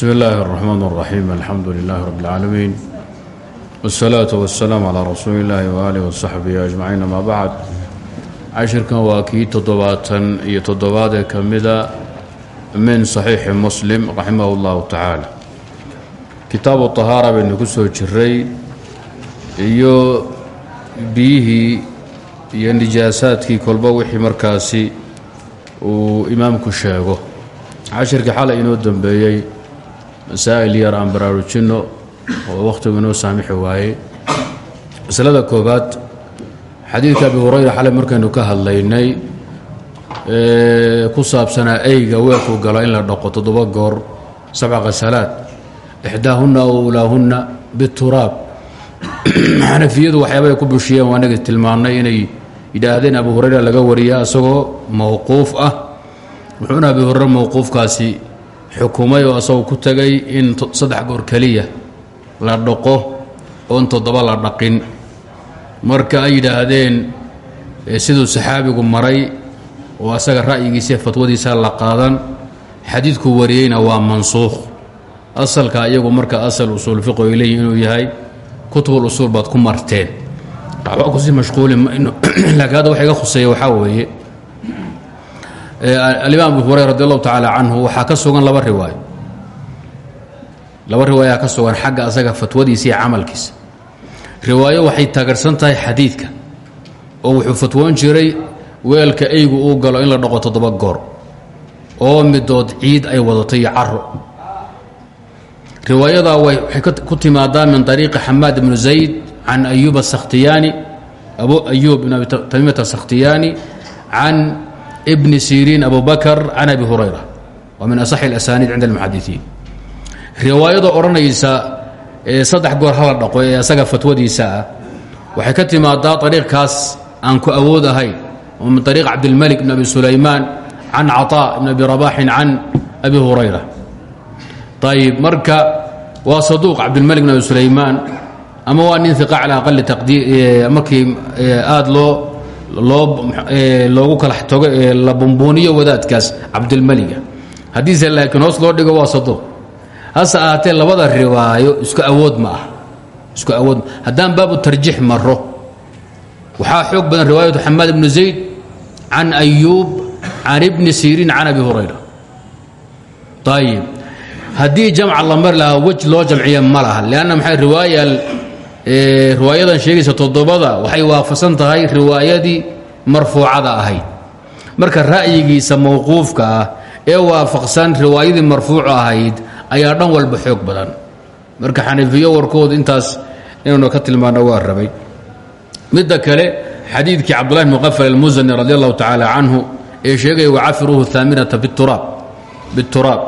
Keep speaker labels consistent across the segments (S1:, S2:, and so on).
S1: bsm اllahi الرحmn الرaxيim alxamdu لlah rb اlcaalamiin wالsalaaةu waالsalaam calىa rasuuli اllahi waalih وsaxbihi ajmaciin ama bacd cashirkan waa kii toddobaatan iyo toddobaad ee ka mida min صaxiixi muslim raximah اllahu tacaala kitaabu طahaara baynu ku soo jiray iyo biyihii iyo nijaasaadkii kolba wixii markaasi uu imaamku sheego cashirkii xalay inoo dembeeyey masaa'il yar aan baraarujinno oo wakhtigu inoo saamixi waayey masalada koobaad xadiidka abi hurayra xalay markaynu ka hadlaynay ku saabsanaa eyga weelkuu galo in la dhaqo toddoba goor sabca khasalaad ixdaahunna aw ulaahunna bituraab. Xanafiyadu waxyaabay ku bushiyeen waa naga tilmaannay inay yidhaahdeen abu hurayra laga wariya isagoo mowquuf ah. Wuxuuna abi hurre mowquufkaasi xukumay oo asagoo ku tegay in saddex goor keliya la dhaqo oon toddoba la dhaqin. Marka ay yidhaahdeen siduu saxaabigu maray oo asaga ra'yigiisa fatwadiisa la qaadan xadiidku wariyeyna waa mansuukh. Asalka iyagu marka asal usuul fiqo ay leeyihiin inuu yahay kutubul usuul baad ku marteen. Waxba ku sii mashquuli laakiin hadda waxa iga khuseeya waxaa weeye alimaam abu hurayra radi allahu tacaala canhu ka sugan laba riwaayo laba riwaayaa ka sugan xagga asaga fatwadiisa iyo camalkiisa. Riwaayo waxay taageersan tahay xadiidka oo wuxuu fatwoon jiray weelka eygu uu galo in la dhaqo toddoba goor oo midood ciid ay wadato iyo caro riwaayadaa waxay ku timaadaa min ariiqi xamaad ibnu zayd can ayuub asakhtiyaani abu ayuub ibn abi tamimat asakhtiyaani can bni siriin abu bakr can abi hurayra. Waa min asaxi اlasaniid cinda almuxadisiin riwaayada odhanaysa saddex goor hala dhaqo ee asaga fatwadiisa ah waxay ka timaadaa ariiqkaas aan ku awood ahayn oo min ariiq cabdilmalik bn abi sulaymaan can caطaa ibn abi rabaxin can abi hurayra. Ayib marka waa saduuq cabdilmalik bn abi sulaymaan ama waa nin iqa cala aqali markii loo loo loogu kala tago ee la bumbuuniyo wadaadkaas cabdilmaliga haddiise laakiin hoos loo dhigo waa saduuq hase labada riwaayo isku awood ma ah isku awood ma baabu tarjiix maro waxaa xoog badan riwaayatu xamaad ibnu zayd can ayuub can ibni siriin can abi hurayra. Ayib haddii jamca la mari lahaa wej loo jamciya ma laha maxay riwaaya riwaayadan sheegaysa toddobada waxay waafaqsan tahay riwaayadii marfuucada ahayd. Marka ra'yigiisa mawquufka ah ee waafaqsan riwaayadii marfuuca ahayd ayaa dhan walba xoog badan. Marka xaniifiyo warkooda intaas inaynu ka tilmaano waa rabay. Midda kale xadiidkii cabdullahi bn muqafal almusani radi allahu tacaala canhu ee sheegaya wacafiruuhu haaminata bituraab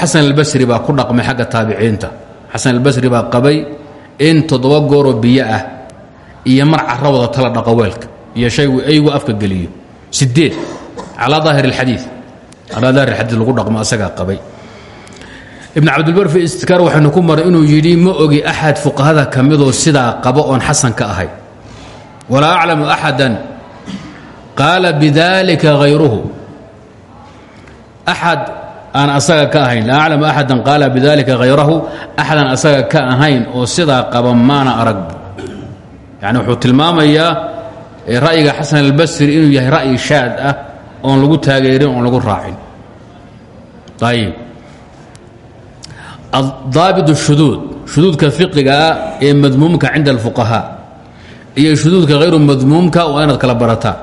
S1: xasan albasri baa ku dhaqmay xagga taabiciinta. Xasan albasri baa qabay in toddoba gooroo biyo ah iyo mar cara wada tala dhaqo weelka iyo shaygu eygu afka geliyo. Sideed calaa daahir اlxadii calaa daahir اlxadiid lagu dhaqmo asagaa qabay. Ibn cabdilbar fi istikaar waxaynu ku maray inuu yidhi ma ogi axad fuqahada ka midoo sidaa qabo oon xasan ka ahay. Walaa aclamu axada qaala bidalika hayruhu axad aan asaga ka ahayn. Laa aclamu axadan qaala bidalika hayrahu axadan asaga ka ahayn oo sidaa qaba maana aragbu yani wuxuu tilmaamayaa ra'yiga xasan albasri inuu yahay ra'yi shaad ah oon lagu taageerin oon lagu raacin. Ayib daabit shuduud shuduudka fiqiga ah ee madmuumka cinda alfuqahaa iyo shuduudka hayru madmuumka waa inaad kala barataan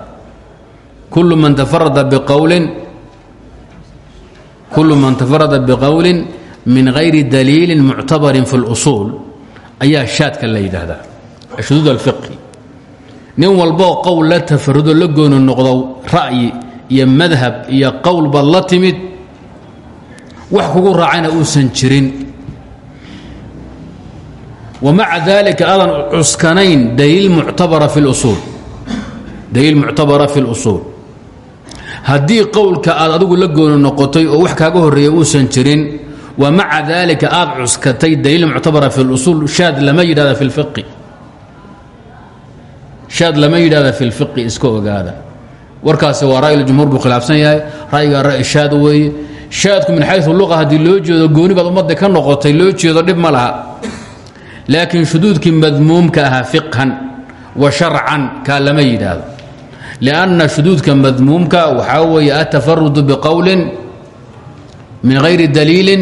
S1: kullu man tafarada biqowlin kul man tafarada bqowli min غayri daliili muctabarin fi اlusuul ayaa shaadka la yidhaahdaa shuduud alfiqhi nin walboo qowl la tafarudo la gooni noqdo ra'yi iyo madhab iyo qowl baad la timid wax kugu raacayna uusan jirin wamaca dalika aadan cuskanayn daliil muctabara fi اlusuul daliil muctabara fi اlusuul haddii qowlka aad adigu la gooni noqotay oo wax kaaga horreeya uusan jirin wa maca daalika aad cuskatay daliil muctabara fi lusuul shaad lama yidhahda fi lfiqi shaad lama yidhahda fi lfiqi iska ogaada. Warkaas waa ra'yil jumhuur buu khilaafsan yahay. Ra'yigaa ra'y shaad weeye. Shaadku min xayu luqa haddii loo jeedo gooni baad umada ka noqotay loo jeedo dhib ma laha. Laakiin shuduudkii madmuumka ahaa fiqhan wa sharcan kaa lama yidhaahdo lianna shuduudka madmuumka waxaa weeye atafarudu biqowlin min hayri daliilin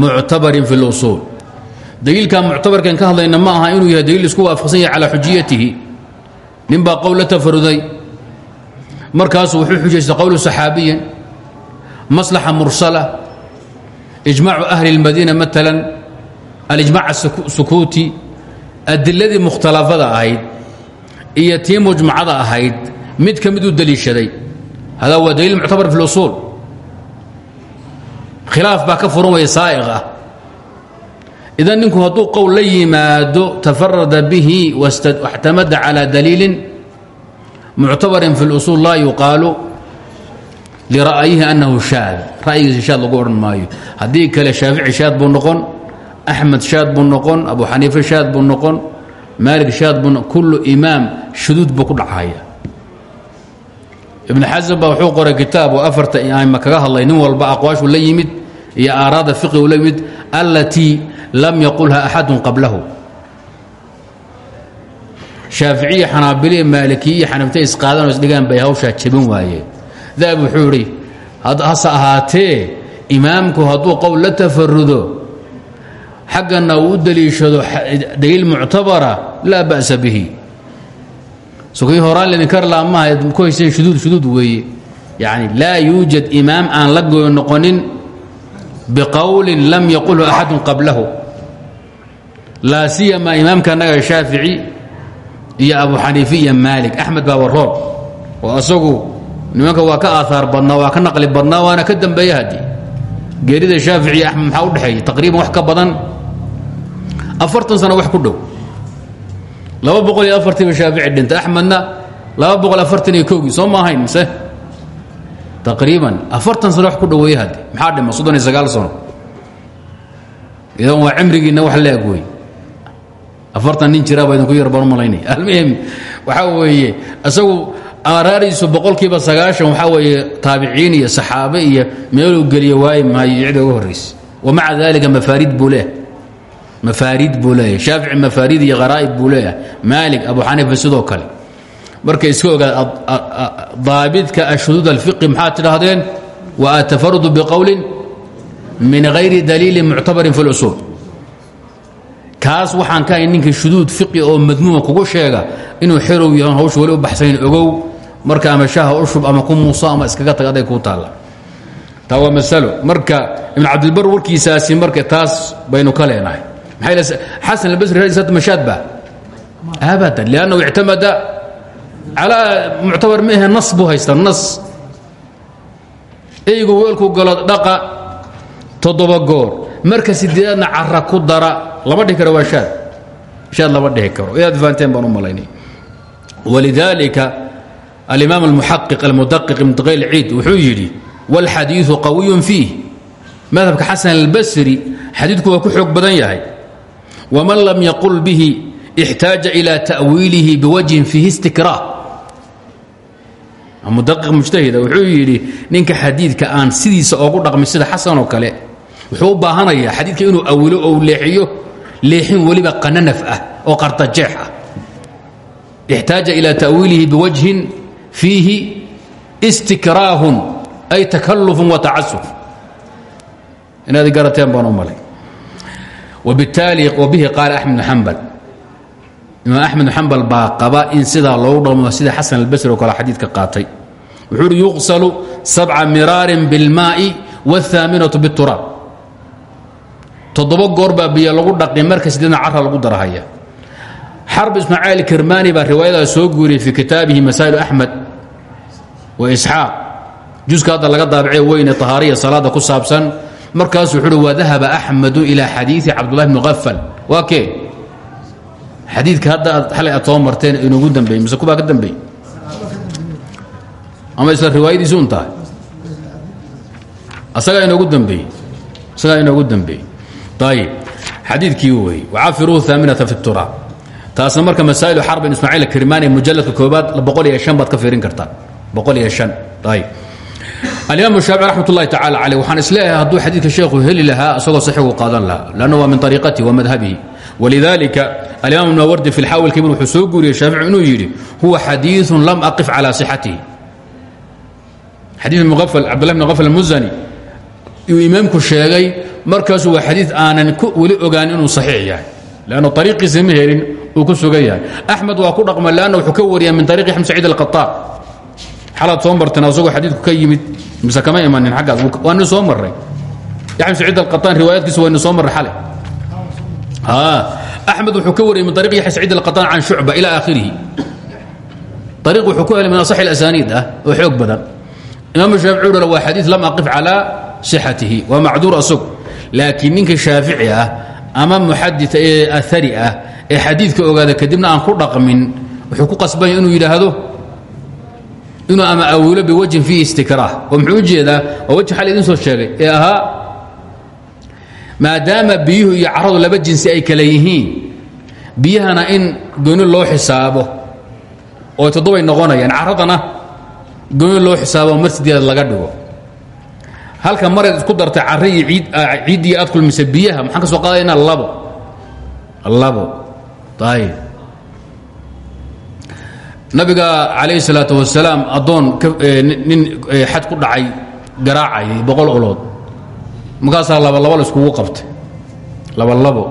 S1: muctabarin fi اlusuul daliilkaa muctabarkan ka hadlayna ma aha inuu yahay daliil isku waafaqsan yahay calaa xujiyatihi nin baa qowl la tafaruday markaasuu wuxuu xujaystay qowlu saxaabiyin maslaxa mursala ijmaacu ahli اlmadiina maalan alijmac asukuuti adiladii mukhtalafada ahayd iyo tii mujmacada ahayd mid ka mid u deliishaday. Hadaa waa daliil muctabar fi lusuul khilaaf baa ka furan waya saa'iq ah. idan ninku hadduu qowl la yimaado tafarada bihi waxtamada calى daliilin muctabarin fi lusuul laa yuqaalu lira'yihi annahu shaad. Ra'yigiisa shaad lagu odhan maayo. Haddii kale shaafici shaad buu noqon axmed shaad buu abu xaniife shaad buu noqon maalik shaad buu kullu imaam shuduud buu ku dhacaya. Ibn xasan baa wuxuu qoray kitaab oo afarta aima kaga hadlay. Nin walba aqwaashu la yimid iyo aaraada fiqigu la yimid allatii lam yaqulha axadun qablahu. Shaaficiya xanaabiliya maalikiya iyo xanafta isqaadanoo isdhigaan bay hawshaa jebin waayeen dahab wuxuu idhi hase ahaatee imaamku hadduu qowl la tafarudo xaggana uu u daliishado daliil muctabara laa ba'sa bihi sokii horaan ledin karlaa maaha ku hayseen shuduud shuduud weeye yacni laa yuujad imaam aan la goy noqonin biqowlin lam yaqulhu axadun qablahu laa siyama imaamka annaga shaafici iyo abu xaniifi iyo maalik axmed baa waroon oo asagu nimanka waa ka aahaar badnaa waa ka naqli badnaa waana ka dambeeya haddii geerida shaafici iyo axmed u dhexeeya taqriiban wax ka badan afartan sano wax ku dhow laba boqol iyo afartiiba shaafici dhintay axmedna laba boqol afartan iyo kowgii soo ma ahayn mise? Taqriiban afartan sano wax ku dhoweeye haddi maxaa dhima soddon iyo sagaal sano. Idan waa cimrigiinna wax la eg wey afartan nin jiraa baa idinku yar baan u malaynaya. Almuhim waxaa weeye isagu aaraariisu boqolkiiba sagaashan waxaa weeye taabiciin iyo saxaabe iyo meeluu geliyo waayi maayo cidda uga horraysa wa maca dalika mafaarid buu leeyahay mafaarid buu leeyahay. Shaafici mafaarid iyo kharaa'ib buu leeyahay. Maalik abu xaniifa sidoo kale. Marka iska ogaad daabidka ashuduud alfiqi maxaad tidhaahdeen? Wa atafarudu biqowlin min hayri daliilin muctabarin fi اlusuul kaas waxaan ka hay ninka shuduud oo madmuuma kugu sheega inuu xerow yahan hawsha weli u ogow marka ama shaha u ama ku muuso ama iskaga tag aday kuu taalla. Taa waa masalo marka ibn cabdilbar warkiisaasi marka taas baynu ka xasan albasri radiisat mashaad ba? Abadan liannahu ictamada calaa muctabar ma ahe nas buu haysta nas. Eygu weelku galo dhaqa toddoba goor. Marka sideedaadna cara ku dara lama dhihi karo waa shaad. Shaad lama dhihi karo. Inaad fahanteen baan u malaynay. Walidaalika alimaam almuxaqiq almudaqiq ibn taqayl ciid wuxuu yidhi wاlxadiiثu qawiyun fiih. Madhabka xasan albasri xadiidku waa ku xoog badan yahay waman lam yaqul bihi ixtaaja ilى ta'wiilihi biwajhin fiihi istikraah mudaqiq mujtahida wuxuu yidhi ninka xadiidka aan sidiisa oogu dhaqmin sida xasan oo kale wuxuu u baahanayaa xadiidka inuu awilo ou leexiyo leexin weliba qananaf ah oo qartajeex ah ixtaaja ilى ta'wiilihi biwajhin fiihi istikraahun ay takalufun wa tacasuf inaad garateen baan u malay wbitaali wbihi qaala axmed bn xambal imaam axmed bn xambal baa qaba in sidaa loogu dhaqmo sida xasan albasri oo kale xadiidka qaatay wuxuu uhi yuqsalu sabca miraarin biاlmaa'i wاthaaminatu biاturaab toddoba goor baa biyo lagu dhaqi marka sideedna cara lagu darahaya xarb ismaaciil kirmani baa riwaayadaa soo guuriyey fii kitaabihi masaa'ilu axmed wa isxaaq juska hadda laga daabacee weyne tahaariya salaada ku saabsan markaasuu wuxu uhi wadahaba axmedu ilaa xadiidi cabdullahi bni hafal waa kee? Xadiidka hadda aad xalay aad soo marteen inugu dambeeyey mise kubaa ka dambeeyey? Ama isla riwaayadiisu un tahay? Asagaa inoogu dambeeyey isagaa inoogu dambeeyey. Ayib xadiidkii wey wacafiruuhu haaminata fi turaab taasna marka masaa'ilu xarbin ismaaciil kirmaani mujalladka koobaad boqol iyo shan baad ka fiirin kartaa boqol iyo shan ayib alimaam shaafici raxmat ullahi tacala caleh waxaan is leeyahay hadduu xadiidka sheekhu heli lahaa isagoo saxigu qaadan lahaa. Lanna waa min ariiqatihi wa madhabihi. Walidalika alimaam nawardi fi lxaawil kabir wuxuu soo guuriyey shaafici inuu yidhi huwa xadiiun lam aqif calaa sixatihi. Xadii cabdullah bn qafal almuzani yuu imaamku sheegay markaasu waa xadiid aanan weli ogaan inuu saxiix yahay. Lanno ariiqiisa ma helin uu ku sugan yahay. Axmed waa ku dhaqma lanna wuxuu ka wariyaa min ariiqi xamd saciid alqataa xalaad soo marteen asagoo xadiidku ka yimid mise kama imanin xaggaas waanu soo marray. Yaxmed saciid alqataan riwaayaadkiisa waynu soo marray xale axmed wuxuu ka wariyey min ariiq yaxya saciid alqataan can shucba ila aakhirihi. Ariiq wuxuu ku helay min asax alasaniid ah oo xoog badan. Imaamu shaafici u dhale waa xadiid lam aqif calaa sixatihi waa macduur asag laakiin ninkii shaafici ah ama muxadita ee ahari ah ee xadiidka ogaada kadibna aan ku dhaqmin wuxuu ku qasbanya inuu yidhaahdo inuu ama awilo biwajhin fiihi istikraah. Oo muxuu u jeedaa? Waa wajhi soo sheegay ee ahaa maadaama biyuhu iyo caradu laba jinsi ay kale yihiin biyahana in gooni loo xisaabo oo toddobay noqonayaan caradana gooni loo xisaabo mar sideed laga dhigo. Halka marayd isku dartay cari iyo ciiddii aad kulmise biyaha ka soo qaadaynaa labo. Labo. Ayib nabiga calayhi salaatu wasalaam addoon nin xad ku dhacay garaacayay boqol olood markaasaa labalabo la iskugu qabtay. Labalabo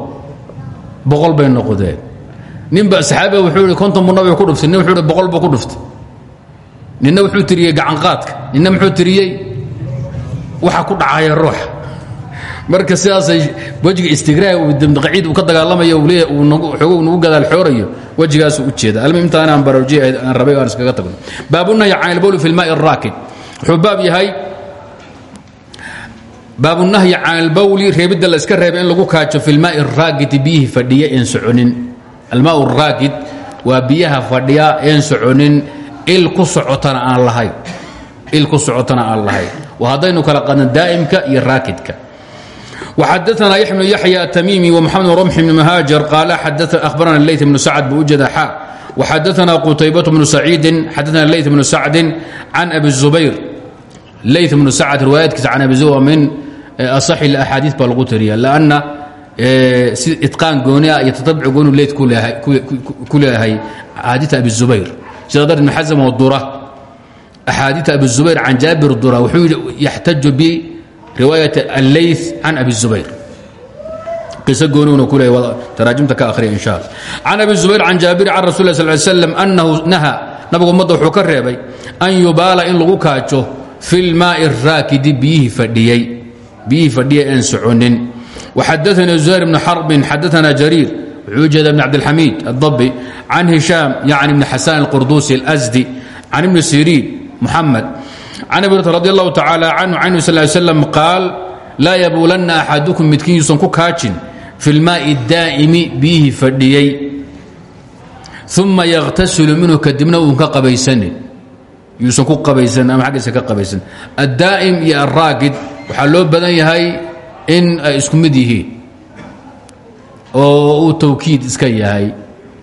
S1: boqol bay noqdeen ninba saxaabiga wuxuu ihi konton nabiga ku dhuftay. Wuxuu boqol buu ku dhuftay. Ninna wuxuu tiriyey gacanqaadka ninna muxuu tiriyey? Waxa ku dhacaya ruuxa marka sidaasay wejiga istigraah ciid uu ka dagaalamaya xoogo nagu gadaal xoorayo wejigaasuu u jeeda almi intaan aan baroojiye aan rabay aan iskaga tagno baabunahyi can ilbowli fi lmaai araakid wuxuu baab yahay baabunahyi can ilbowli reebidda la iska reeba in lagu kaajo fi lmaai araakidi biyihii fadhiya een soconin. Almaa raakid waa biyaha fadhiya een soconin il ku socotana aan lahayn. Il ku socotana aan lahayn. Wa haddaynu kala qadna daa'imka iyo raakidka وxadثna يحيى بن يحيى التmيمي ومحمد بن رمح بن مهاجر قال أخبرنا الليث بن سعد بوجد xا وxadثna قتيبة بن سعيid xadثna الليث بن سعد عن أبي الزبير ليث بن سعد riwaayaadkiisa can أبي زبير min أصح الأxاadiiث baa lagu tiriya لأnna si iطقاan goonia iyo tatabc goonu leyt ku leeyahay أxaadiiث أبي الزubayr sida dar بن xزم dura أxaadiiث أبي الزubayr can jaabir dura wuxuu yihi يxtaج b riwaayaة alley can abi zubayr. Qiso gooniguna ku leey ka akhriya insha allah can abi zubayr can jaabir can rasul lah sal slam annahu naha nabigu ummadda wuxuu ka reebay an yubaala in lagu kaajo fi lmaai raakidi biyihii fadhiyey biyihii fadhiya een soconin. Waxadaanii zuhayr bni xarbin xadaana jariir wuxuu ujeeda bn cabdilxamiid addabi can hishaam yacni bni xasan alqurdusi اlasdi can ibni siriin muxamed can abi hurata radi allahu tacaala canhu canhu sal slam qaal laa yabuulanna axadukum midkiin yuusan ku kaajin fi lmaai daa'imi biyihii fadhiyey uma yakhtasilu minhu kadibna uun ka qabaysanin yuusan ku qabaysanin ama xaggiisa ka qabaysanin addaa'im iyo alraagid waxaa loo badan yahay in ay isku mid yihiin oo uu tawkiid iska yahay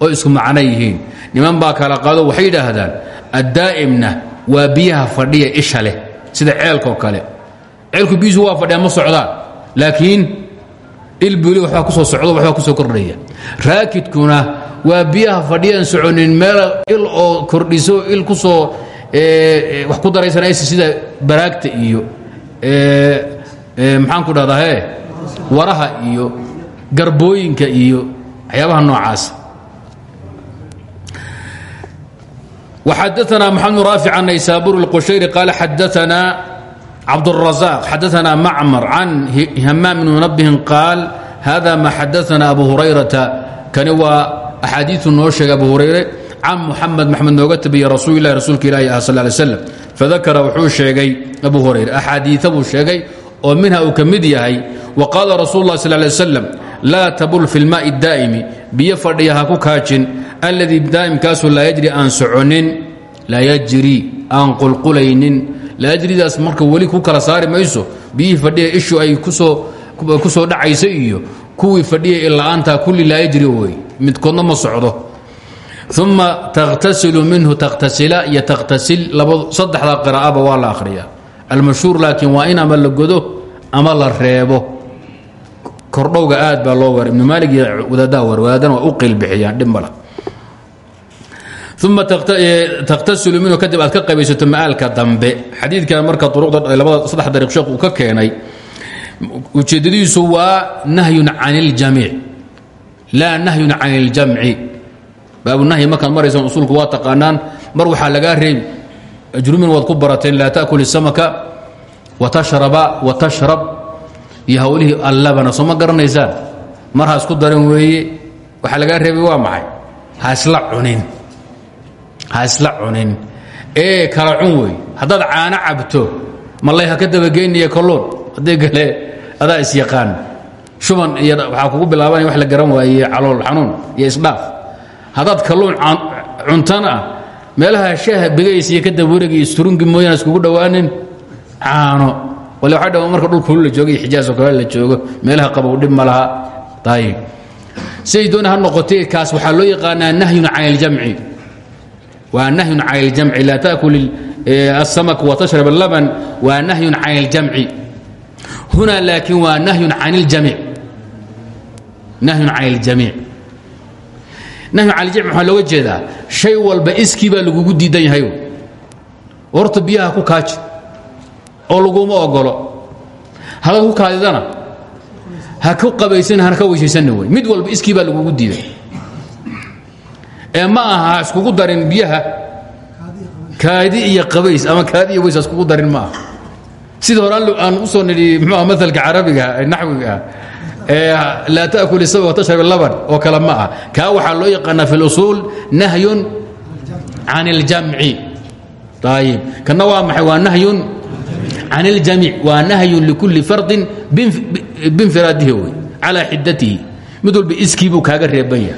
S1: oo isku macno yihiin niman baa kala qaado waxay yidhaahdaan addaa'imna waa biyaha fadhiya isha leh sida ceelkaoo kale. Ceelku biyiisu waa fadhiya ma socdaan. Laakiin ilbuli waxbaa ku soo socdo waxbaa ku soo kordhaya. Raakidkuna waa biyaha fadhiyaan soconin meel il oo kordhiso il ku soo wax ku daraysanaysa sida baraagta iyo maxaan ku dhahdaa waraha iyo garbooyinka iyo waxyaabaha noocaas وxadثna محمد رافع عن نysابور الqشhيري قال xadثna cabدالرزاق xadثna معmر عن hmام بن منبه قاaل hذا ma xadثna أبو هريرةa kani waa أxاadiiثu noo sheegay أبو هريرة can محamed محamed nooga tabiye rasuل ilah rasuulka ilahi ah sل ل sلم فذakra wuxuu sheegay أبو هريرة أxاadiiثa buu sheegay oo minha uu ka mid yahay وqاala رasuل الlah صلى اه عليه وسلم laa tabul fi lmaai daa'imi biyo fadhiya ha ku kaajin alladii daa'imkaasu laa yajri aan soconin laa yajri aan qulqulaynin laa yajridaas marka weli ku kala saari mayso biyihii fadhiya ishu ay ku soo dhacaysa iyo kuwii fadhiya ila'aanta kulli laa yajri wey midkoodna ma socdo. Uma takhtasilu minhu takhtasila iyo takhtasil saddexdaa qiraa'aba waa la akhriyaa. Almashhuur laakiin waa in ama la godo ama la reebo kordhowga aad baa loo war ibnu maalig iyo wadaadaha war wadaadana waa u qilbixiyaan dhib mala uma takhtasilu minhu kadib aad ka qabaysato ma'aalka dambe xadiidkan marka uruqda labada saddex dariiq sheekh uu ka keenay ujeeddadiisu waa nahyun can اljamiic laa nahyun can اljamci baabunahyi markaad maraysaan usuulku waa taqaanaan mar waxaa lagaa reebi ajrumin waad ku barateen laa taأkul الsamaka watashraba watashrab iyo hawlihii allabana soo ma garanaysaan? Mar ha isku darin weeye waxaa lagaa reebay waa maxay? Ha isla cunin. Ha isla cunin. Ee kala cun wey. Haddaad caano cabto malay ha ka dabageyniyo kalluun haddii kale adaa isyaqaan shuban iyo waxaa kugu bilaabanaya wax la garan waaye calool xanuun iyo isdhaaf. Haddaad kalluun cuntana ah meelaha shaaha begays iyo ka dabuurega iyo isturungi mooyaan iskugu dhowaanin caano wale waxaa dhawa marka dhulka hulu la joogo iyo xijaas oo kale la joogo meelaha qabow dhib ma laha ayib siday doona ha noqotee kaas waxaa loo yaqaanaa nahyun can iljamci waa nahyun can iljamci laa taakul aلsamak watashrab اlaban waa nahyun can اljamci huna laakiin waa nahyun can اljamiic nahyun can اljamiic nahyun can اljamci waxaa looga jeedaa shay walba iskii baa lagugu diidan yahay horta biyaha ku kaaji oo laguma ogolo hadaad ku kaadidana ha ku qabaysan hana ka weysaysanna wey mid walba iskii baa lagugu diiday ee ma aha ha iskugu darin biyaha kaadi iyo qabays ama kaadi iyo weys ha iskugu darin ma aha sida hore aan u soo nidhi mxuu ah maalka carabiga naxwiga ah ee laa taأkul isaba watashrab laban oo kale ma ah kaa waxaa loo yaqaanaa fi اlusuul nahyun can اljamci ayib kana waa maxay waa nahyun can اljamiic waa nahyun likulli fardin binfiraadihi wey calaa xidatihi mid walba iskiibuu kaaga reebanya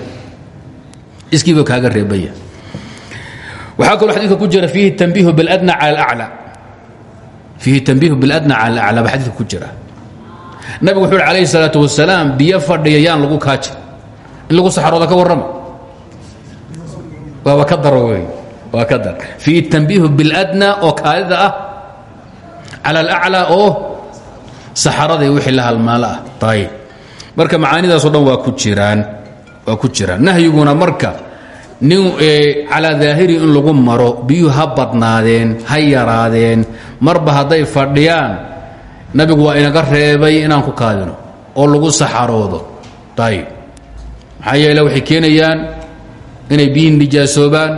S1: iskiibuu kaaga reebanya waxaa kaloo xadidka ku jira fiihi tanbiihu biاladna cala اlأclى fiihi tanbiihu biاladna cala اlأclى baa xadidka ku jira nabigu wuxuu uhi alayh الsalaaة wasalaam biyo fadhiya yaan lagu kaaji in lagu saxrooda ka warrama waaba ka daro wey waa ka dar fiihi tanbiihu biاladna oo kaadida ah cala alaclaa oo saxaraday wixii la halmaalo ah ayib marka macaanidaasoo dhan waa ku jiraan waa ku jiraan. Nahyiguna marka nin calaa daahiri in lagu maro biyuhu ha badnaadeen ha yaraadeen marba hadday fadhiyaan nabigu waa inaga reebay inaan ku kaadino oo lagu saxaroodo. Ayib maxaa yeele waxay keenayaan inay biyihii nijaasoobaan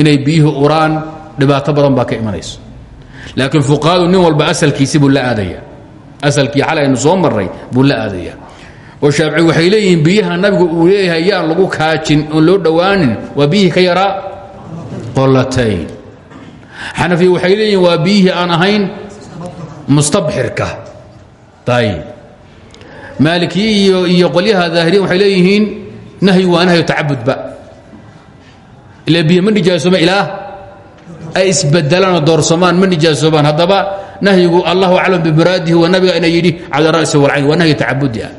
S1: inay biyuhu uraan dhibaato badan baa ka imanayso laakiin fuqahadu nin walba asalkiisi buu la aadaya. Asalkii xalay aynu soo marray buu la aadaya. Oo shaafici waxay leeyihiin biyaha nabigu uu leeyahay yaan lagu kaajin oon loo dhowaanin waa biyihii ka yaraa qolatayn. Xanafiya waxay leeyihiin waa biyihii aan ahayn mustabxirka. Ayib maalikiye iyo iyo qolyaha daahiriyan waxay leeyihiin nahyi waa nahyu tacabudba. Ila biyo ma nijaasooma ilaah ay isbedelaanoo doorsamaan ma nijaasoobaan haddaba nahyigu allahu aclam bimuraadihi waa nabiga ina yidhi cala ra'si walcayn waa nahyi tacabudi ah.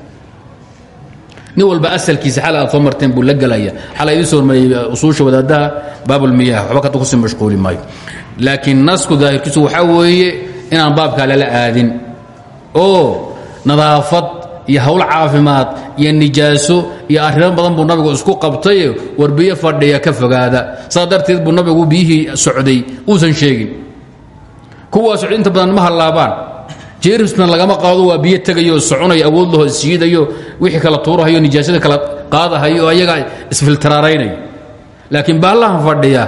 S1: Nin walba asalkiisa xal aad soo marteen buu la gelaya xala idiin soo hormariyey usuusha wadaadaha baabulmiyah waxba kada ku sii mashquuli maayo. Laakiin nasku daahirkiisu waxaa weeye inaan baabkaa lala aadin. Oo nadaafad iyo hawl caafimaad iyo nijaaso iyo arrimo badan buu nabigu isku qabtay. War biyo fadhiya ka fogaada. Saa buu nabigu biyihii socday. Uusan sheegin. Kuwaa socday inta badan ma hallaabaan. Jeerisna lagama qaado waa biyo tegayo soconayo awood laho isjiidayo wixii kala tuurahayo nijaasada kala qaadahayo oo ayagaa isfiltiraaraynayo laakiin fadhiya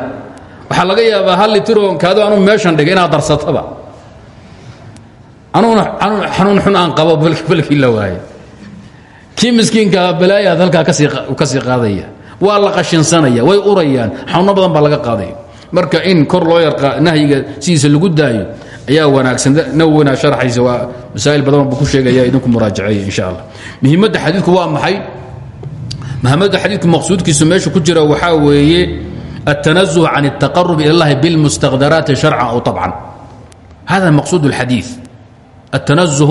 S1: waxaa laga yaabaa hal litiro kaado anuu meeshan dhigay inaad darsataba xanuun xun aan qabo balkii la waaye kii miskiinkaa balaayaad halkaa ka sii qaadaya waa la qashinsanaya way urayaan xanuuno badan baa laga qaadaya marka in kor loo yar nahyiga sidiisa lagu daayo ayaa wanaagsan nawowina sharxaysa waa masaa'il badan buu ku sheegaya idinku muraajaceeya insha allah muhiimadda xadiidku waa maxay muhiimadda xadiidku maqsuudkiisu meesha ku jira waxaa weeye التنزه عن التقرب إلى الله بالمستقدرات شرعا أو طبعا هذا مقصود الحديث التنزه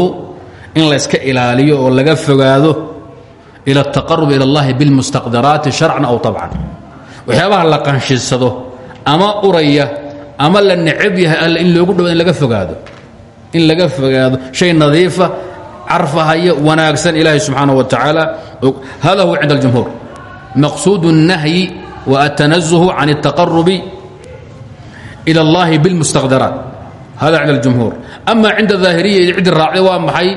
S1: in layska ilaaliyo oo laga fogaado ila التaqarub ilى اllahi bاlmustaqdaraati شharcan aw طabcan waxyaabaha la qanshinsado ama uraya ama la necab yahay all in loogu dhawa in laga fogaado in laga fogaado shay nadiifa carfahaya wanaagsan ilaahay subxaanaه wa tacaala hada huwa cinda اljumhuur maqsuud الnahyi wa atanazuhu can الtaqarubi ilى اllahi bاlmustaqdaraat hada cinda اljumhuur ama cinda aahiriya ciddi raacda waa maxay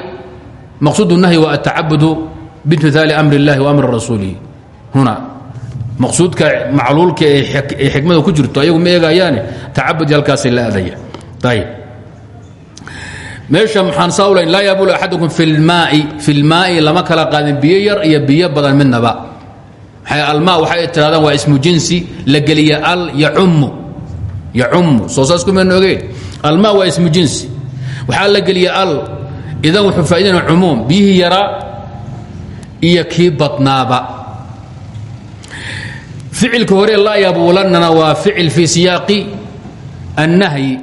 S1: maqsuud nahyi waa atacabudu bimtiaali amri اllahi wa amri rasuulihi huna maqsuudka macluulka ee xikmada ku jirto ayagu ma eegayaane tacabudi la adaya ayb meesha maxaan saa ulayn yabulu axadukum fi lmaai fi lmaai lama kala qaadin biyo yar iyo biyo badan midnaba alma waxay tiraadaan waa ismu jinsi la geliya al yaummu yaummu soo saas kumaen ogeen alma waa ismu jinsi waxaa la geliya al. Idan wuxuu faa'idaynaya cumuum. Biyihii yaraa iyo kii badnaaba. Ficilka hore laa yabuulannana waa ficil fii siyaaqi annahyi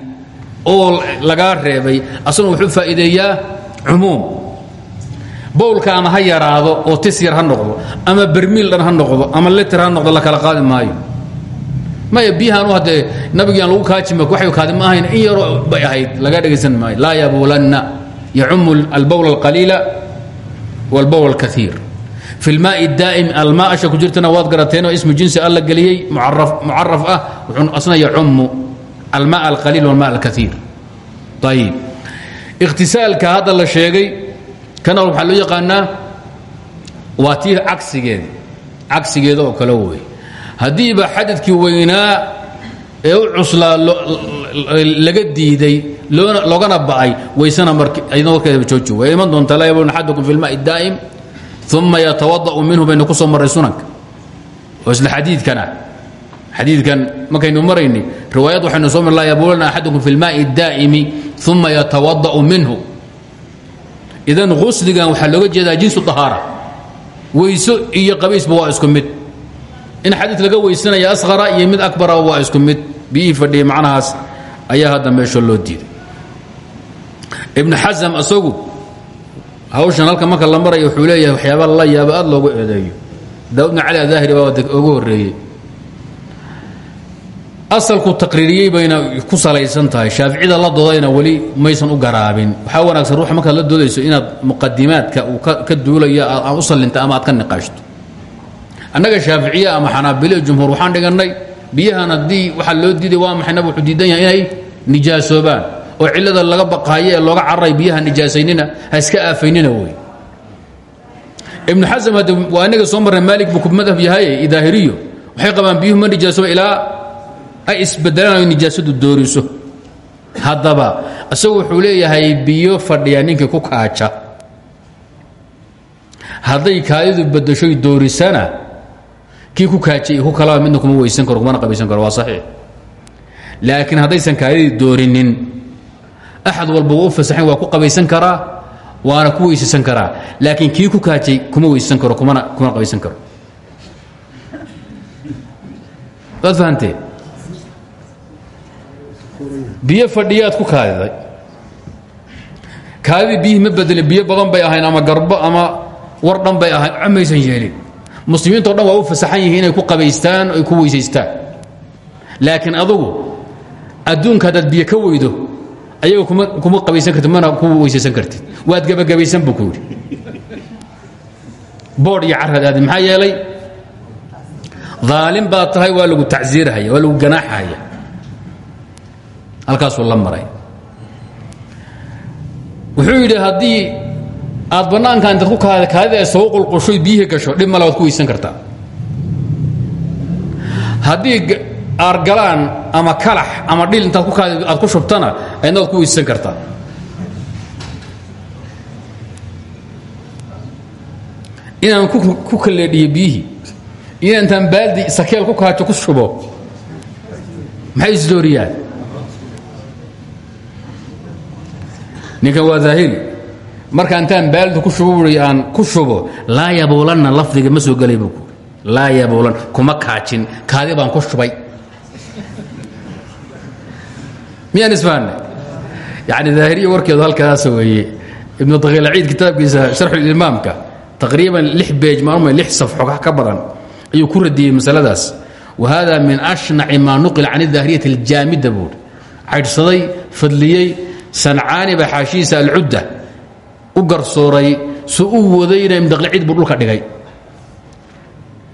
S1: oo lagaa reebay. Asaguna wuxuu faa'iideeyaa cumuum. Bowlka ama ha oo tis yar ha noqdo ama bermiil dhan ha noqdo ama letir ha noqdo la kala qaadi maayo maya biyahan u haddee nabigiiaan lagu kaajima waxay kaadi ma ahayn in yaroo bay ahayd laga dhegaysan maayo. Laa yabuulanna yacumu albowl alqaliila walbowl alkaiir fi lmaai daa'im almaa asha ku jirtana waad garateenoo ismu jinsi alla geliyey mucaraf ah wuxuu asna yacumu alma alqaliil walma alkaiir ayib ikhtisaalka hadda la sheegay kana waxaa loo yaqaanaa waa tii cagsigeeda cagsigeeda oo kale wey haddiiba xadadkii weynaa ee u cuslaa laga diiday loogana ba'ay waysana ayadna warkeedaba jooji. Way iman doontaa laa yabun axadukum fi lmaai daa'im uma yatawada'u minhu baynu ku soo marray sunanka. Oo isla xadiidkana. Xadiidkan markaynu marayni. Riwaayad waxaynu soo mar laa yabuulana axadukum fi daa'imi uma yatawada'u minhu. Idan qusligan waxaa looga jeedaa jinsu طahaara weyso iyo qabaysba waa isku mid in xadiid laga weysanaya asqara iyo mid akbara waa isku mid. Biyihii fadhiya macnahaas ayaa hadda meesha loo diiday. Ibn xasam isagu hawshan halka marka la maraya wuxuu leeyahay waxyaaba la yaabo aad loogu eedeeyo. Daawud bn cali adahiri baa ugu horreeyey. Asalku taqriiriyey bayna ku salaysan tahay. Shaaficida la doodayna weli maysan u garaabin. Waxaa wanaagsan ruuxa markaad la doodayso inaad muqadimaadka uu ka duulayo aad u sallinta ama aad ka niqaashto annaga shaaficiye ama xanaabile jumhuur waxaan dhigannay biyahan haddii waxaa loo diiday waa maxay nab wuxuu diidan yahay inay nijaasoobaan oo cillada laga baqaayo ee looga cararay biyaha nijaasaynina ha iska aafaynina wey ibnu xasam hadde waa inaga soo marray maalik buu ku madhab yahaye daahiriyo waxay qabaan biyuhu ma nijaasooba ilaa ay isbedelaan nijaasadu dooriso. Haddaba isagu wuxuu leeyahay biyo fadhiya ninkii ku kaaja. Hadday kaadidu badashoy doorisana kii ku kaajay ku kalaba midna kuma weysan karo kumana qabaysan karo. Waa saxiix. Laakiin haddaysan kaadidii doorinin axad walba wuu u waa ku qabaysan karaa waana ku weysaysan karaa. Laakiin kii ku kaajay kuma weysaysan karo kumana kumana qabaysan karo. Waad fahamtee fadhiyaad ku kaadiday. Kaadidii biyihii ma bedelin biyo badan bay ahayn ama garbo ama war dhan bay ahayn maysan yeelin muslimiintao dhan waa u fasaxan yihiin inay ku qabaystaan oy ku weysaystaan. Laakiin adugu adduunka haddaad biyo ka weydo ayaga kuma qabaysan kartid mana ku weysaysan kartid. Waad gebagabaysan buu ku yidhi. Boodh iyo carad yeelay? Daalim baad tahay waa lagu tacsiirhaya waa lagu ganaaxahaya. Halkaasuu la maray. Wuxuu yidhi haddii aad bannaanka intaad ku kaada kaadida ay soo qulqushoy biyihii gasho dhib male waad ku weysan kartaa haddii aargalaan ama kalax ama dhil intaad ku kaada aad ku shubtana ayadna waad ku weysan kartaa inaan ku kaleedhiyo biyihii iyo intaan baaldi sakeel ku kaajo ku shubo. Maxay isdooriyaan ninkan waa daahiri marka intaan baaldi ku shubo bui aan ku shubo laa yabuulanna lafdiga ma soo gelay buu laa yabuulan kuma kaajin kaadi baan ku shubay. Miyaan isfahanay? Yani daahiriya warkeedu halkaas weeye. Ibnu dakiilciid kitaabkiisa sharxulimaamka taqriiban lix beej maarma lix safxo ka badan ayuu ku radiyey masaladaas. Wa min ashnaci maa nuqila can daahiriyati aljaamida buuri caydhsaday fadliyey sancaani baa xaashihiisa alcudda u garsooray su u wadayna imdaqliciid buu dhulka dhigay.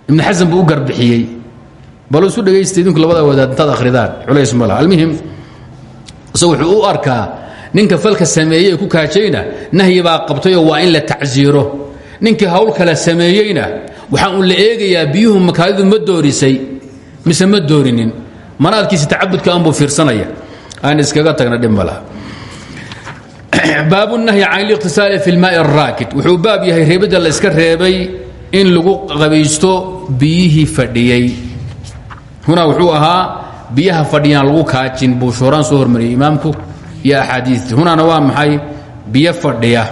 S1: Ibn xasan buu u garbixiyey. Bal isu dhegaysta idinku labada wadaad akhridaan culays ma laha. Almuhim wuxuu u arkaa ninka falka sameeyey ku kaajayna nahyi baa qabtayoo waa in la tacsiiro ninkii hawl kale sameeyeyna waxaa uun la eegayaa biyuhu makaadidu ma doorisay mise ma doorinin. Manaadkiisa tacabudka anbuu fiirsanaya. Aan iskaga tagna dhib baab nahyi can اliqtisaali fi اlmaai الraakid wuxuu baab yahay reebidda la iska reebay in lagu qabaysto biyihii fadhiyey hunaa wuxuu ahaa biyaha fadhiyaan lagu kaajin buu shooraan soo hormariyey imaamku iyo axaadiistii hunaana waa maxay biyo fadhiya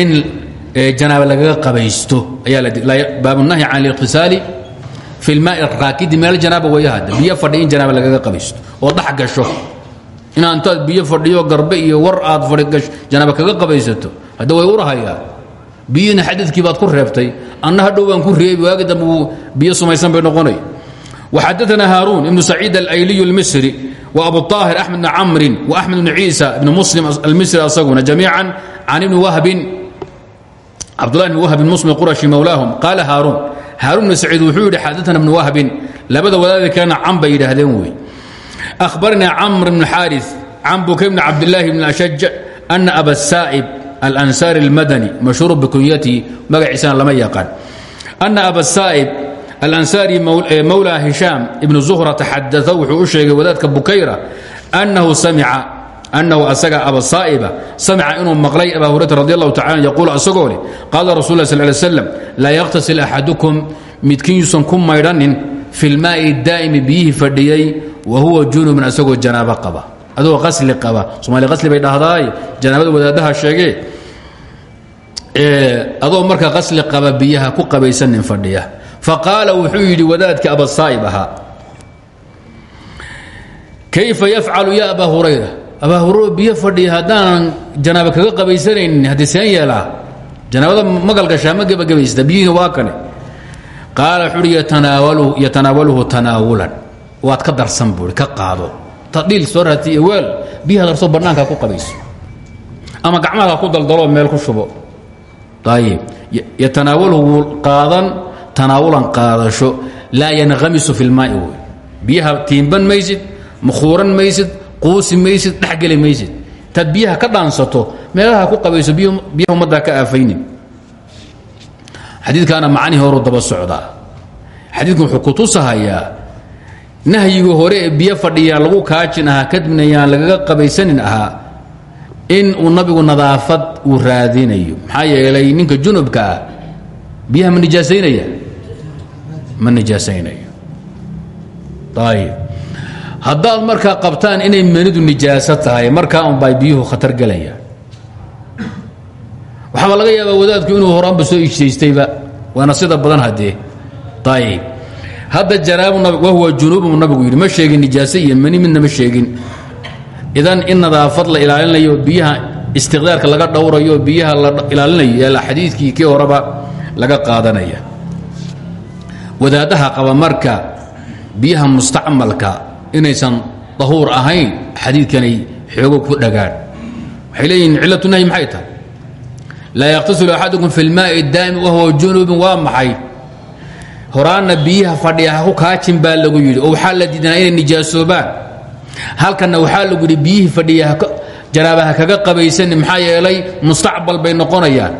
S1: in janaaba lagaga qabaysto baab nahyi can اliqtisaali fi اlmaai الraakidi meel janaaba way hadda biyo fadhiya in janaaba lagaga qabaysto oo dhex gasho inaantaad biyo fadhiyo garbe iyo war aad janaaba kaga qabaysato. Hadda way urahayaan biyihina xadiidkii baad ku reebtay anna hadhow baan ku reebi waagi dambe uu biyo sumaysan bay noqonay. Waxadaana haaruun ibnu saciid alayliy اlmisri wa abu طaahir axmed bni camrin wa axmed bni ciisa ibni muslim almisri asaguna jamiican can ibni wahbin cabdulahi bni wahbin muslim qurashi mowlaahum qaala haaruun haaruun ibnu saciid wuxuu yidhi xadaana bni wahbin labada wadaadii kalena can bay yidhaahdeen wey. أخبرنا cمر بن حارث عن بكير بن عبد الله بن أشج أن أبا السائب الأنساري المدني مشهور بكنيته مgaciisana lama يقان أن أبا السائب الأنساري مولى هشام بن زهرة xadث wuxuu u sheegay wadaadka بukayra أنه سمع أنه أسga أبا السائبة سمع inuu mقلay أبا هريرة رضي الله تعالى يقول asagoo leh قال رsuل الله صلى اه عليه وسلم لا يغتسل أحadكم midkiin yuusan ku maydhanin في الmاء الداa'م biyihii fadhiyey wahuwa junubun asagoo janaabo qaba. Adoo qasli qaba. Somaali qasli bay dhahdaay janaabada wadaadaha sheegee adoo marka qasli qaba biyaha ku qabaysanin fadhiya. Faqaala wuxuu yidhi wadaadka abasaa'ib kayfa yafcalu ya abaa hurayra? Abaa hurayra biyo fadhiya. Haddaanan janaaba kaga qabaysanaynin haddii seen yeelaa. Janaabada magalgashaa ma gebagabaysta biyihiina waa kane qaala wuxuu uhi yatanaawaluhu waad ka darsan buui ka qaado. Tadhiil soo raati iyo weel biyaha darso bannaanka ku qabayso ama gacmaha ku daldaloo meel ku shubo. Ayib yatanaawaluhu wuu qaadan tanaawulan qaadasho. Laa yanhamisu fi lmaai wey biyaha tiimban maysid makhuuran maysid quusi maysid dhexgeli maysid. Intaad biyaha ka dhaansato meelaha ku qabayso biyaha ummaddaa ka aafaynin. Xadiidkaana macnihii horuu daba socdaa. Xadiidku wuxuu ku tusahayaa nahyiga hore ee biyo fadhiyaa lagu kaajin kadibna yaan qabaysanin ahaa in uu nabigu nadaafad uu raadinayo. Maxaa yeelay ninka junubka ah biyaha ma nijaasaynaya ma nijaasaynayo. Ayib haddaad markaa qabtaan inay manidu nijaaso tahay markaa unbaa biyuhu khatar gelayaan waxaaba laga yaabaa wadaadku inuu horaanba soo ijtaystayba waana sida badan haddee ayib hadda janaabu wahuwa junuubun nabigu yidhi ma sheegin nijaase iyo mani midna ma sheegin. Idan in nadaafad la ilaalinayo biyaha istiqdaarka laga dhowrayo biyaha la ilaalinayo yaalla xadiidkii kii horeba laga qaadanaya. Wadaadaha qaba marka biyaha mustacmalka inaysan dahuur ahayn xadiidkanay xoogo ku dhagaan. Waxay leeyihiin cillatu nahyi maxay tahay? Laa yaqtasilu axadukum fi lmaai daa'imi wahuwa junubun waa maxay horaanna biyaha fadhiya ha ku kaajin baa lagu yidhi oo waxaa la diidanaa inay nijaasoobaan halkanna waxaa lagu yidhi biyihii fadhiya janaabaha kaga qabaysanin maxaa yeelay mustacbal bay noqonayaan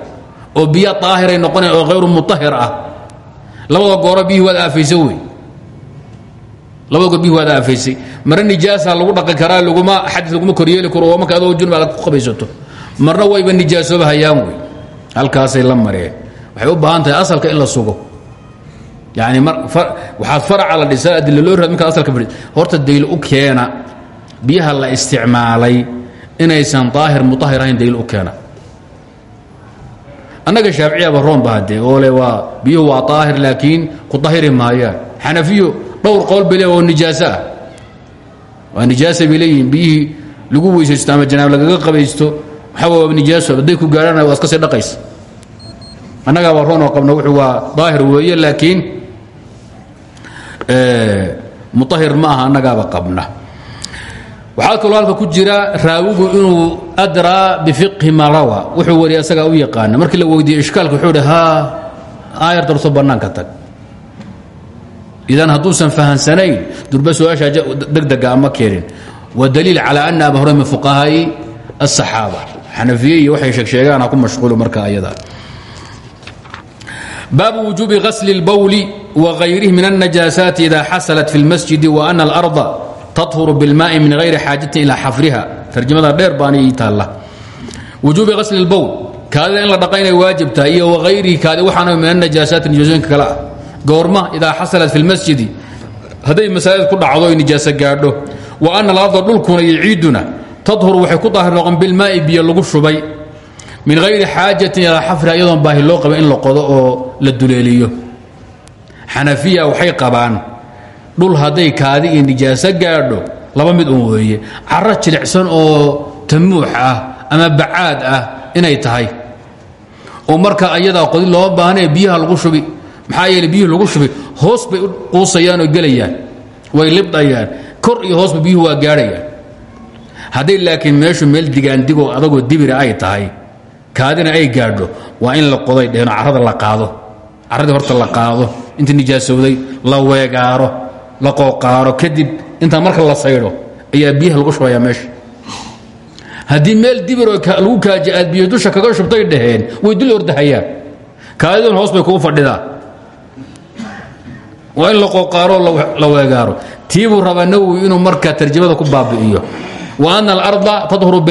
S1: oo biyo daahiray noqonayan oo hayru mutahir ah. Labada gooro biyihii waad aafaysa wey. Labada goor biyihii waad aafaysay. Nijaasa lagu dhaqi karaa laguma xadis laguma koryeeli karo oo marka adoo junub aad qabaysato. Marna wayba nijaasooba hayaan halkaasay la mareen. Waxay u baahan tahay asalka in la sugo yani waxaad faraca la dhisaa adila loo raad markaad asalka fadhi horta dayl u keena biyaha la isticmaalay inaysan daahir mutahir ahayn dayl u keena. Annaga shaaficiyaba roomba haddee oo le waa biyuhu waa daahir laakiin ku dahiri maayaan xanafiyo dhowr qowl bay le oo nijaaso ah waa nijaasa bay leeyihiin biyihii lagu weysaysto ama janaab lagaga qabaysto waxaa waa nijaaso hadday ku gaarhaan waa iska sii dhaqaysa. Annagaaba roon oo qabna wuxuu waa daahir weeye laakiin muahir maaha annagaaba qabna. Waxaa kaloo halka ku jira raawigu inuu adraa bifiqhi maa rawa. Wuxuu wariya isagaa u yaqaana. Markii la weydiiyey ishkaalka wuxuu dhi haa darso bannaanka tag. Idan hadduusan fahansanayn durba su'aasha degdega ama keenin. Wa daliil calaa ana abahore min fuqahaai asaxaaba xanafiye iyo waxay ku mashquulo marka ayada baabu wujuubi gasli اlbowli wغayrihi min النajaasaati ida xasalat fi اlmasjidi وأna اlأrضa tahuru biاlmaai min غayri xaajatin ilaa xafriha tarjamada dheer baana ii taalla wujuubi gasli اlbowl kaadida in la dhaqa inay waajib tahay iyo wغayrihi kaadi waxaana min النajaasaati nijaasooyinka kale ah goorma idaa xasalat fi اlmasjidi hadday masaajid ku dhacdo ay nijaaso gaadho wa ana alarda dhulkuna iyo ciiduna tadhur waxay ku daahir noqon bilmaa'i biyo lagu shubay min hayri xaajatin ilaa xafriha iyadoon baahi loo qaba in la qodo oo la duleeliyo. Xanafiya waxay qabaan dhul hadday kaadi iyo nijaaso gaadho laba mid un weeye. Caro jilicsan oo tamuux ah ama bacaad ah inay tahay. Oo marka ayadaa qodi looma baahnee biyaha lagu shubi. Maxaa yeele biyuhu lagu shubay hoos bay u quusayaan oo gelayaan. Way libdhayaan kor iyo hoosba biyuhu waa gaadhayaan. Hadday laakiin meeshu meel digaandigoo adagoo dibira ay tahay kaadina ay gaadho waa in la qoday dheeno carrada la qaado. Carradii horta la qaado inta nijaasowday la weegaaro la qooqaaro kadib intaa marka la saydho ayaa biyaha lagu shubayaa meesha. Haddii meel dibiroo lagu kaaji aad biyo dusha kaga shubtay dhaheen way dul ordahayaan. Kaadidun hoos bay kugu fadhidaa. Waa in la qooqaaro la weegaaro. Tiibuu rabaa inuu marka tarjamada ku baabi'iyo. Wa ana alarda tadhuru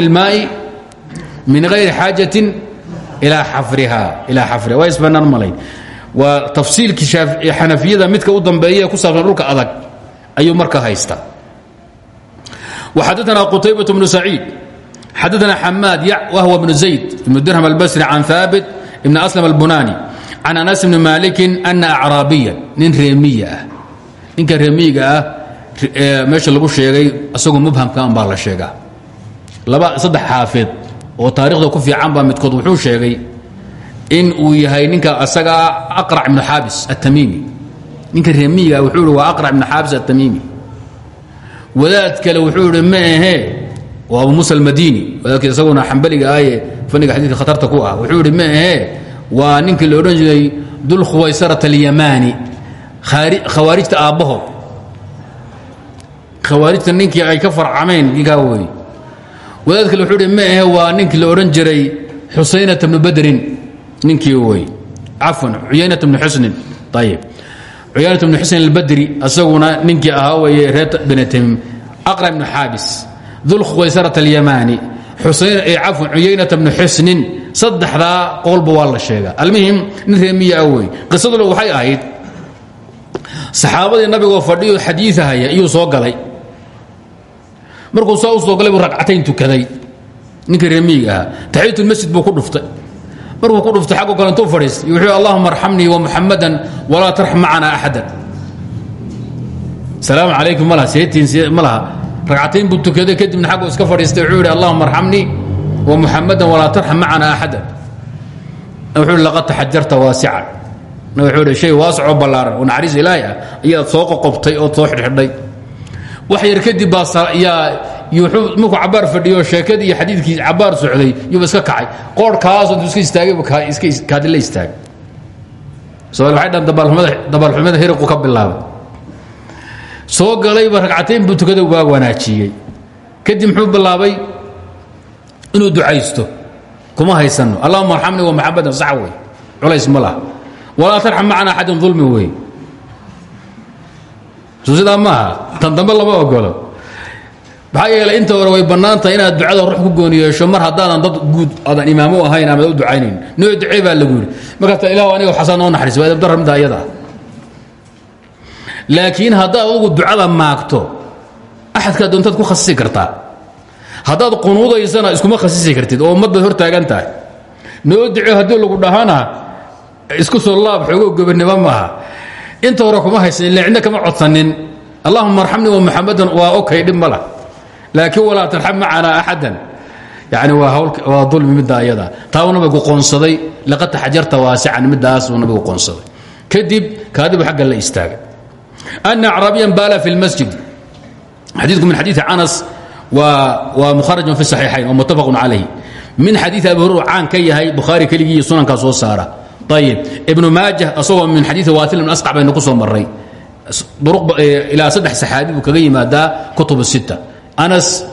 S1: min hayri xaajatin ilaa xafriha ilaa xafriha waa isbanaan malayn waa tafsiilkii xanafiyada midka u dambeeya ku saabsan dhulka adag ayuu marka haysta وxadثna qتaybaة بن سacيid xadثna xamaad whw بن زayd بن dirhم الbsri can ثاaبت بn أسلم الbunani can anas bni maaliki ana acraabiyan nin reemiya ah ninka reemiyiga ah meesha lagu sheegay isagoo mubhamka an baa la sheegaa laba saddex xaafid oo taarikhda ku fiican baa midkood wuxuu sheegay in uu yahay ninka asagaa aqrac ibnu xaabis atamiimi ninka reemiyiga wuxuu ihi waa aqrac ibnu xaabis atamiimi wadaad kale wuxuu ma ahee waa abu musa almadini wadaadka isaguna xambaliga ahye fanniga xadiidka khatarta ku ah. Wuxuu ma ahee waa ninkii la odhan jiray dulkhuwaysarat alyamaani khawaarijta aabbahood. Khawaarijta ninkii ay ka farcameen ninkaa wey wadaad kale wuxuu hi ma ahe waa ninkii la odhan jiray xusaynata bnu badrin. Ninkii wey cafwan cuyaynata bnu xusnin. Ayib cuyaynata bnu xusnin albadri asaguna ninkii ahaa weye reer bani tamim aqra bnu xaabis dulkhuwaysarat alyamaani. Cafwan cuyaynata bnu xusnin saddexdaa qowlba waa la sheegaa. Almuhim nin reemiya ah wey waxay ahayd saxaabadii nabigoo fadhiyo xadiiahaya iyuu soo galay markuu saa u soo galay buu ragcatayn tukaday ninkii reemiig ahaa. Taxiyatulmasjid buu ku dhuftay. Markuu ku dhuftay xaggo kale intuu fadhiistay wuxuu allahuma arxamnii wa muxammadan walaa tarxam macanaa axadan. Salaamu calaykum ma laha seetiin ma laha. Ragcatayn buu tukaday kadibna xagguu iska fadhiistay wuxuu yidhi allahuma arxamnii wa muxammadan walaa tarxam macanaa axadan. Wuxuu laqad taxajarta waasican. Wuxuu hi shay waasicoo ballaaran oo naxariis ilaahi ah ayaad soo qoqobtay ood soo xidhxidhay wax yar kadib baa yaa markuu cabaar fadhiyo sheekadii iyo xadiidkii cabaar socday yuuba iska kacay. Qoorhkaasoo iska istaagay kaadila istaagay. Somaali waxay dhan dabaalxumada hiriqu ka bilaabay. Soo galayba ragcatayn buu tukada waa wanaajiyey. Kadib muxuu bilaabay inuu ducaysto kuma haysano. Allahuma arxamnii wamaxamadan sax wey culays ma laha. Walaa tarxam macana axadin ulmi wey sidaa maaha tan dambe lama ogolo maxaa yeelay inta hore way bannaan tahay inaad ducada ruux ku gooni yeesho mar haddaadan dad guud aadan imaamo ahayn amad u ducaynayn noo ducee baa lagu yidhi markaas ilah aniga xasaan noo naxariis waa edabdara midda ayada laakiin haddaad adugu ducada maagto axadkaa doontaad ku khasisi kartaa. Haddaad qunuudaysana iskuma khasisi kartid oo ummad baad hor taagan tahay. Noo duce haddii lagu dhahana isku soo laab xoogoo gobonnimo maaha inta hore kuma haysan illa cidna kama codsanin. Allahuma arxamnii wa muxamadan waa okay dhib ma lah laakiin walaa tarxam macana axadan. Yani waa dulmi midda ayada. Taabuu qoonsaday laqad taxajarta waasican middaasuu nabigu qoonsaday. Kadib kaadibu xagga la istaagay ana acraabiyan baala fi lmasjid xadiidku min xadiidi canas waa mukharajun fi saxiixayn oo muttafaqun calayh min xadiii abi hurr caan ka yahay bukhaari keligii sunankaa soo saara ayib ibnu maajah asagoo min xadiii waatil ibn asqac baynu ku soo maray ilaa saddex saxaabi buu kaga yimaadaa kutub sita anas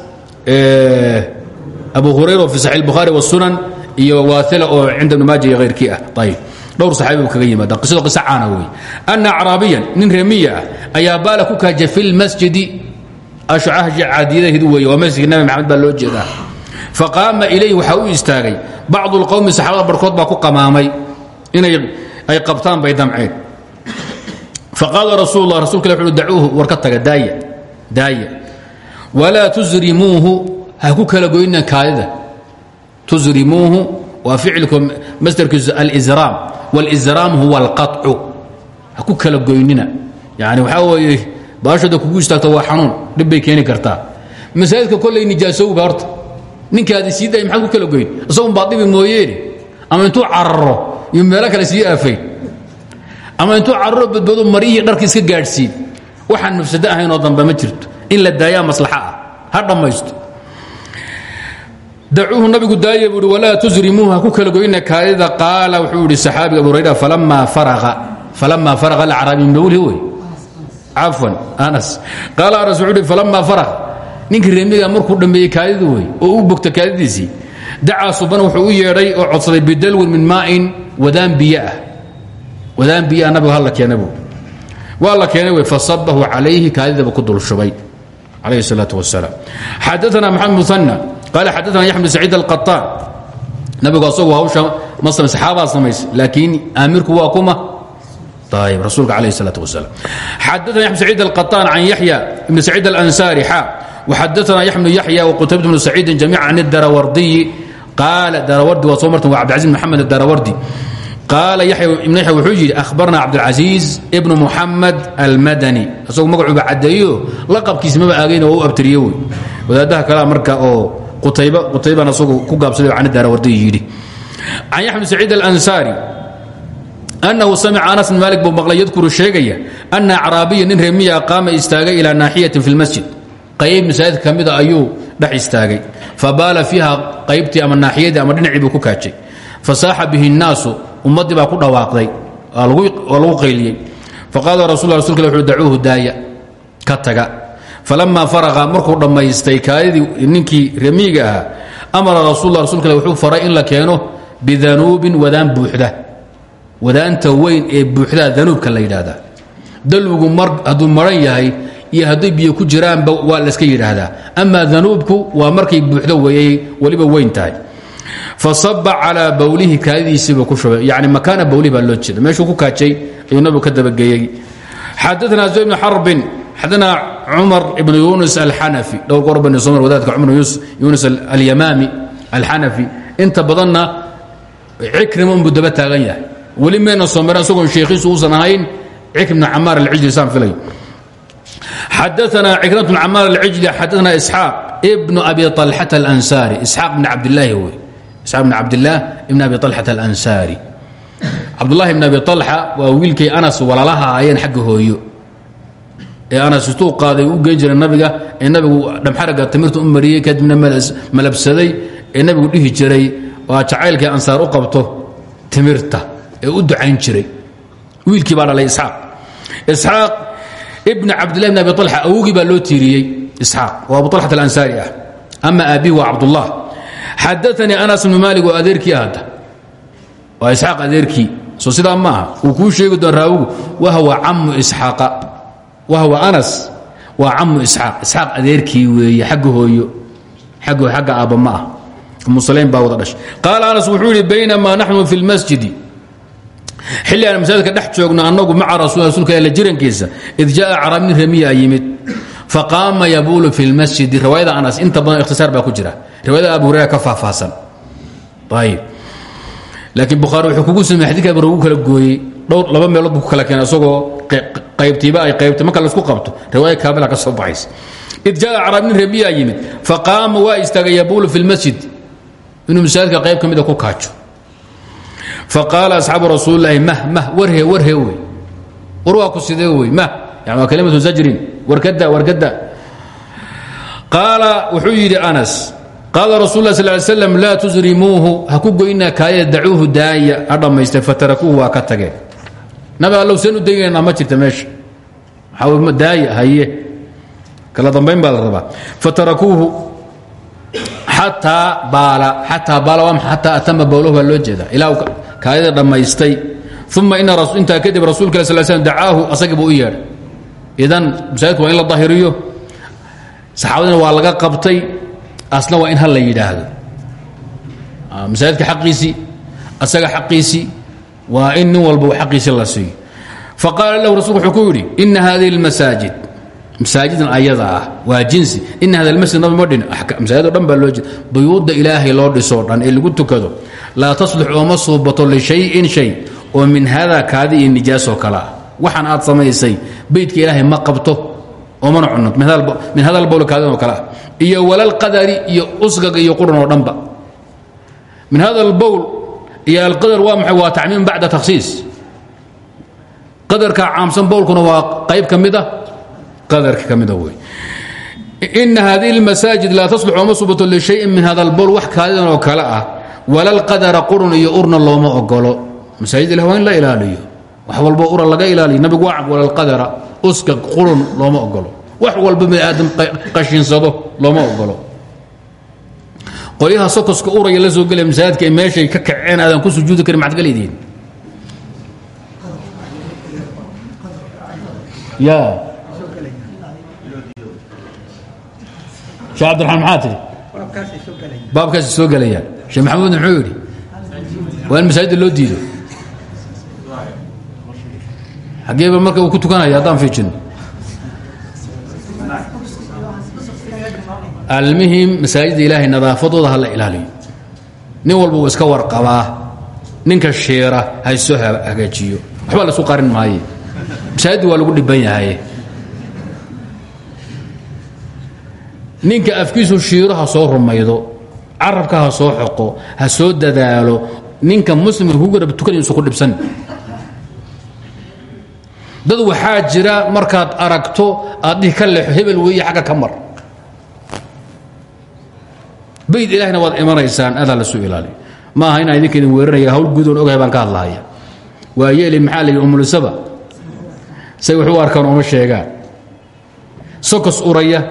S1: abu hurayra fi saxi bukhaari wasunan iyo waaila oo cinda ibn maaja iyo hayrkii ah. Ayib dhowr saxaabi buu kaga yimaada qisado qiso caana wey ana acraabiyan nin reemiya ah ayaa baala ku kaaja fi lmasjidi ashcaha caadiyadaheedu weeye. Waa masjidka nabi maxamed baa loo jeedaa. Faqaama ilayhi waxaa u istaagay bacdu اlqowmi saxaabada barkood baa ku qamaamay inay ay qabtaan bay damceen. Faqaala rasul lah rasulka war ka taga daaya daaya walaa tusrimuuhu ha ku kala goynina kaadida. Tusrimuuhu waa ficilku masdarkiisu alisraam wاlsraam huwa alqaطcu ha ku kala goynina. Yani waxaa weeye baashooda kugu istaagto waa xanuun dhib bay keeni kartaa. Masaajidka kollay nijaasowba horta. Ninkaadi sii daay maxaad ku kala goyn? Isagun baad dhibi ama intuu cararo iyo meelo kale sii aafayn ama intuu cararo badbado maryihii dharka iska gaadhsiin waxaan mafsado ahaynoo dambe ma jirto. In la daayaa maslaxa ah. Ha dhammaysto. Dacuuhu nabigu daaya buu ihi walaa tusrimuuhu ha ku kala goyna kaadida. Qaala wuxuu idhi saxaabiga abu hurayra falamaa faraqa alacraabi min bawlihi wey cafwan anas. Qaala anas wuxuu ihi falamaa faraqa ninkii reemiga markuu dhammeeyey kaadidu wey oo u bogta kaadidiisii. Dacaa suban wuxuu u yeedhay oo codsaday bidalwin min maa'in wadaan biyo ah wadaan biyo ah nabigu halla keena buu waa la keenay wey fasabahu calayhi kaadidaba ku dul shubay calayhi الsalaaة wasalaam xadaana maxamed muana qaala xadaana yaxmed saciid alqaطaan nabigu asagu hawsha ma samay saxaabaa samaysay laakiin aamirku waa kuma ayb rasuulka alayh الsalaaة wasalaam xadaana yaxmed saciid alqaطaan can yaxya ibn saciid alansaari xa وxadaana yaxmed yaxya wqutaybة bnu saciidin jamiica can اdarawardiyi qaala darawardi waa soo martan waa cabdilcaziz bn maxamed qaala ibn yaxya wuxuu yidhi ahbarna cabdilcasiiz ibnu muxamed almadani. Isagu magacuuba caddeeyo laqabkiisa maba aagayna waa u abtiriye wey wadaadaha kalea marka oo qutayba qutaybana isagu ku gaabsaday can daarawardiy yidhi. Can yaxmed saciid alansaari annahu samica anas bn maalik buu maqlay yadkuru sheegaya ana acraabiya nin reemiya qaama istaagay ilaa naaxiyatin fi lmasjid qayb masaajid ka mida ayuu dhex istaagay. Fabaala fiiha qaybtii ama naaxiyadii ama dhinacii buu ku kaajay fasaaxa bihi الnaasu ummaddii baa ku dhawaaqday waa lagu qayliyey. Faqaala rasul rasulka wuxu dacuuhu daaya ka taga. Falamaa faraqa markuu dhammaystay kaadidii ninkii remiiga ahaa amara rasul rasulka wuxuu faray in la keeno bidanuubin wadaan buuxda. Wadaanta weyn ee buuxdaa danuubka la yidhaahdaa. Dalwigu hadduu maran yahay iyo hadday biyo ku jiraanba waa layska yidhaahdaa. Amaa danuubku waa markay buuxdo weeyey weliba weyn fasaba calaa bawlihi kaadidiisiiba ku shubay. Yani makaana bawlihi baa loo jeeda meeshuu ku kaajay ayuu nabigu ka dabageeyey. Xadaana zuy bn xarbin xadaana cumar ibn yunus alxanafi. Dhowr goor bani somar wadaadka cumar yunus alyamaami alxanafi. Inta badanna cikrima unbuu taagan yahay. Weli mayna soo mareen isagoon sheekhiisu uusan ahayn cikr bn camaar alcijli saan filay. Xadaana cikrat bn camaar alcijli xadaana isxaaq ibnu abi طalxata alansaari. Isxaaq bn cabdilaahi wey isxaaq bn cabdillaah ibn abi alxat alansaari cabdullahi ibn abi alxa waa wiilkii anas walaalaha ayeen xagga hooyo. Ee anas istuu qaaday u geen nabiga ee nabigu dhamxaraga timirta u mariyey kadibna malabsaday ee nabigu dhihi jiray waa jacaylkii ansaar u qabto timirta ee u ducayn jiray. Wiilkii baa dhalay isxaaq. Isxaaq ibn cabdillahi ibn abi alxa awogii baa loo tiiriyey. Isxaaq oo abu alxat alansaari ah. Ama aabbihi waa cabdullah xadaanii anas bnu maalik oo adeerkii ahadda waa isxaaq adeerkii soo sidaa maaha uu kuu sheegi doon raawigu wahwa camu isxaaqa wahwa anas waa camu isxaaq isxaaq adeerkii weeye xagga hooyo agg xagga aabba ma ah musalayn baa wada dhashay qaala anas wuxuu yidhi baynamaa naxnu fi lmasjidi xilli aan masaajidka dhex joogno annagu maca rasul rasuulka alla jirankiisa id jaa carabnin remiya yimid faqaama yabuulu fi lmasjidi. Riwaayada anas inta badan ikhtisaar baa ku jira. Riwaayada abu hurayra ka faahfaahsan ayib. Laakiin bukhaari wuxuu kugu samey xadika abu hurayra kala gooyey. Dhowr laba meelood buu ku kala keenay isagoo qaybtiiba ay qaybtay marka la isku qabto. Riwaaya kaamila ka soo baxaysa. Id jaa carabnin remiya yimid faqaama waa istaagay yabuulu fi lmasjid. Inuu masaajidka qayb ka mida ku kaajo. Faqaala asxaabu rasuulilaahi mah mah warhe warhe wey. War waa ku sidee wey? Mah waa kalimatu zajrin warkada warkada qaala wuxuu yidhi anas qaala rasul lah sal ly slam laa tusrimuuhu ha ku goynaa kaayada dacuuhu daaya ha dhammaystay fatarakuuhu waa ka tageen. Nabi allow seen u degaynaa ma jirta meesha. Daaya haye kala dambayn baa la rabaa. Fatarakuuhu xataa baala xataa baala waa xataa atama bowlahu baa loo jeeda ilaa kaayada dhammaystay. Uma intaa kadib rasulka sl slam dacaahu asagii buu u yeedhay idan masaajidku waa in la dahiriyo saxaabadina waa laga qabtay asna waa in hal la yidhaahdo. Masaajidka xaqiisii asaga xaqiisii waa in nin walba la siiyo. Faqaala lahu rasulku wuxuu ku yidhi ina hadihi ayada ah jinsi. Ina hada masjid nabi ma dhin masaajid o dhan baa loo jeeda buyuudda dhan ee lagu tukado. Laa taslux ooma suubato lishayin shay oo min hada kaadi iyo nijaasoo kale ah waxaan aad samaysay beydka ilaahay ma qabto oomana cunno min hada bowl kaadinoo kale ah. Iyo iyo usgaga iyo quran oo dhanba. Min hada albowl iyo alqadar waa maxay? Waa tacmiim bacda takhsiis qadarka caamsan bowlkuna waa qayb ka mid a qadarka ka mida wey ina hadihi اlmasaajid laa taslux ooma subato min hada albowl wax kaadidan oo kale ah. Walalqadara qurun iyo urna looma ogolo masaajid ilah waa la ilaaliyo wax walbo ura laga ilaaliyo. Nabigu waa walalqadara uska qurun looma ogolo. Wax walba bini aadam qashinsado looma ogolo. Qolyaha sokoska uraya la soo gelaya masaajidka ee meeshay ka kaceen aadan ku sujuudi karin maxad galeediin ya. Sheekh abdiraxmaan maxaa tidhi baabkaasi soo gelayaan sheekh maxamuud muxuu yidhi waa in masaajidda loo diido xageeba marka uu ku tukanaya haddaan fiijino almuhim masaajidda ilaahay nadaafadooda ha la ilaaliyo. Nin walba uu iska warqabaa ninka shiira ha isoo hagaajiyo. Waxba la isu qarin maaye. Masaajidda waa lagu dhiban yahay. Ninka afkiisu shiiro ha soo rumaydo carabka ha soo xoqo ha soo dadaalo ninka muslimka ku garab tukan inuusan ku dhibsan dad waxaa jira markaad aragto aad dhihi ka leexo hebel weeye xagga ka mar. Bayd ilahina waad imanaysaan adaa la soo ilaaliyo ma aha inaan idinka idin hawl guudoon ogahay baan ka hadlahaya waa yeeli maxaa la yidhi umulisaba say wax arkaan uma sheegaan sokos uraya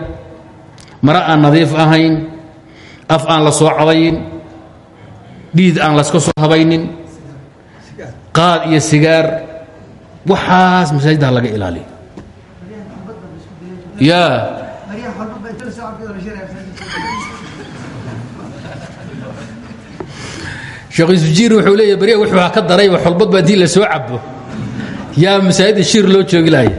S1: mara aan nadiif ahayn af aan la soo cadayin dhiid aan laska soo habaynin qaad iyo sigaar waxaas masaajidda ha laga ilaaliyo ya. Sheekh isjiir wuxuu leeya barya wuxuu ka darayba xolbadba haddii la soo cabo yaa masaajidda shir loo joogi lahaya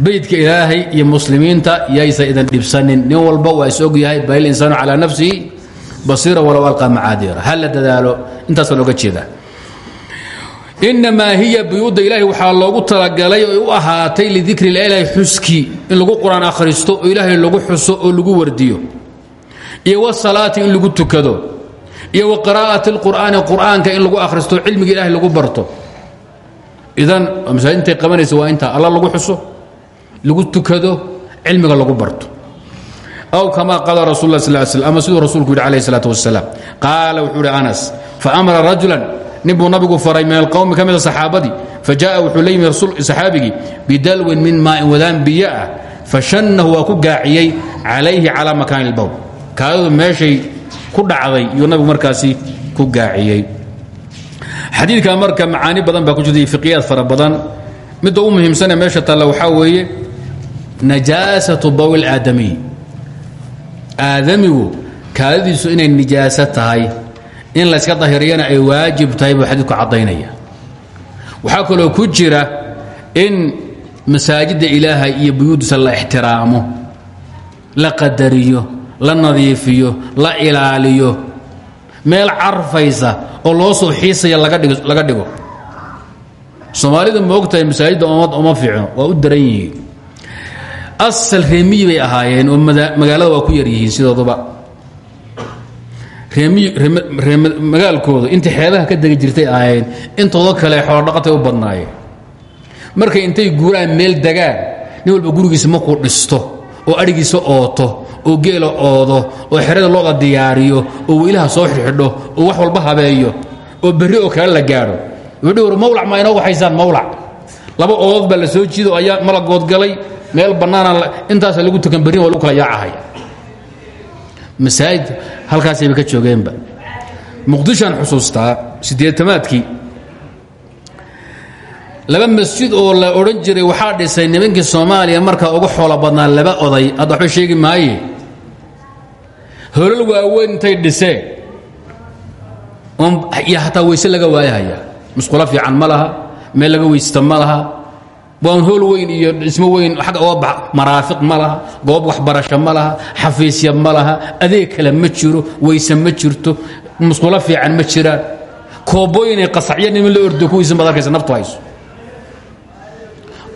S1: beydka ilaahay iyo muslimiinta yaysa idan dhibsanin. Nin walba waa is og yahay bal insaanu calaa nafsihi basiira walow alqaa macaadiira ha la dadaalo intaasa looga jeedaa inamaa hiya buyuudda ilaahay waxaa loogu talagalay oy u ahaatay lidikri ilaahi xuskii in lagu qur-aan akhristo oo ilaahay lagu xuso oo lagu wardiyo iyo wasalaati in lagu tukado iyo wa qiraa'ati اlqur'aani qur'aanka in lagu akhristo cilmiga ilahay lagu barto idan masaajid intay qabanaysa waa intaa alla lagu xuso lagu tukado cilmiga lagu barto aw kama qaala rasul la sl sl ama siduu rasuulku yidhi alayh الsalaaة wasalaam qaala wuxuu ihi anas faamara rajulan nin buu nabigu faray min alqowmi ka mida saxaabadii fajaءa wuxuu la bidalwin min maain wadaan biyo ah fashannahu waa ku gaaciyey calayhi calaa makaani اlbowl kaadadu meeshay ku dhacday iyuu nabigu markaasi ku gaaciyey. Xadiidka marka macaani badan baa ku jirta fiqiyaad fara badan. Midda u muhiimsanee meesha taalla waxaa weeye najaasatu bawl aadamiy. Aadamigu kaadadiisu inay nijaaso in layska dahiriyana ay waajib tahay buu xadiidku caddaynaya. Waxaa kaloo ku jira in masaajidda ilaahay iyo buyuuddiisa la ixtiraamo la qadariyo la nadiifiyo la ilaaliyo meel carfaysa oo loo soo xiisaya laga dhigo soomaalida ma og tahay masaajidda oma fiicno waa u daran yihiin. Asal reemiyi bay ahaayeen oo magaalada waa ku yar yihiin sidooduba magaalkooda. Inta xeebaha ka degi jirtay ahaayeen. Intooda kale xoolodhaqatay u badnaayeen markay intay guuraan meel degaan nin walba gurigiisa markuu dhisto oo adhigiisa ooto oo geela oodo oo xerada looda diyaariyo oo weylaha soo xidxidho oo wax walba habeeyo oo berri oo kale la gaadho. War mawlac ma inoogu haysaan mawlac? Laba oodood baa la soo jiido ayaa malagoodgalay meel bannaana intaasa lagu tukan berrin waa lagu kala yaacahaya. Masaajid halkaasayba ka joogeenba. Muqdishoan xusuustaa siddeetamaadkii. Laba masjid oo la odhan jiray waxaa dhisay nimankii soomaaliya markaa ugu xoolo badnaa laba oday. Hadda waxba sheegi maaye. Holol waaweyn intay dhiseen iyo hataa weyse laga waayahaya. Musqulo fiican ma laha meel laga weysta ma waan hool weyn iyo dhismo weyn agga oga ba maraafiq ma goob waxbarasho ma laha xafiisya ma laha adeeg kale ma jiro weyse ma jirto musqulo fiican ma jiraan koobooyinay qasacyo niman la ordo kuwiisa baad arkaysa naftu hayso.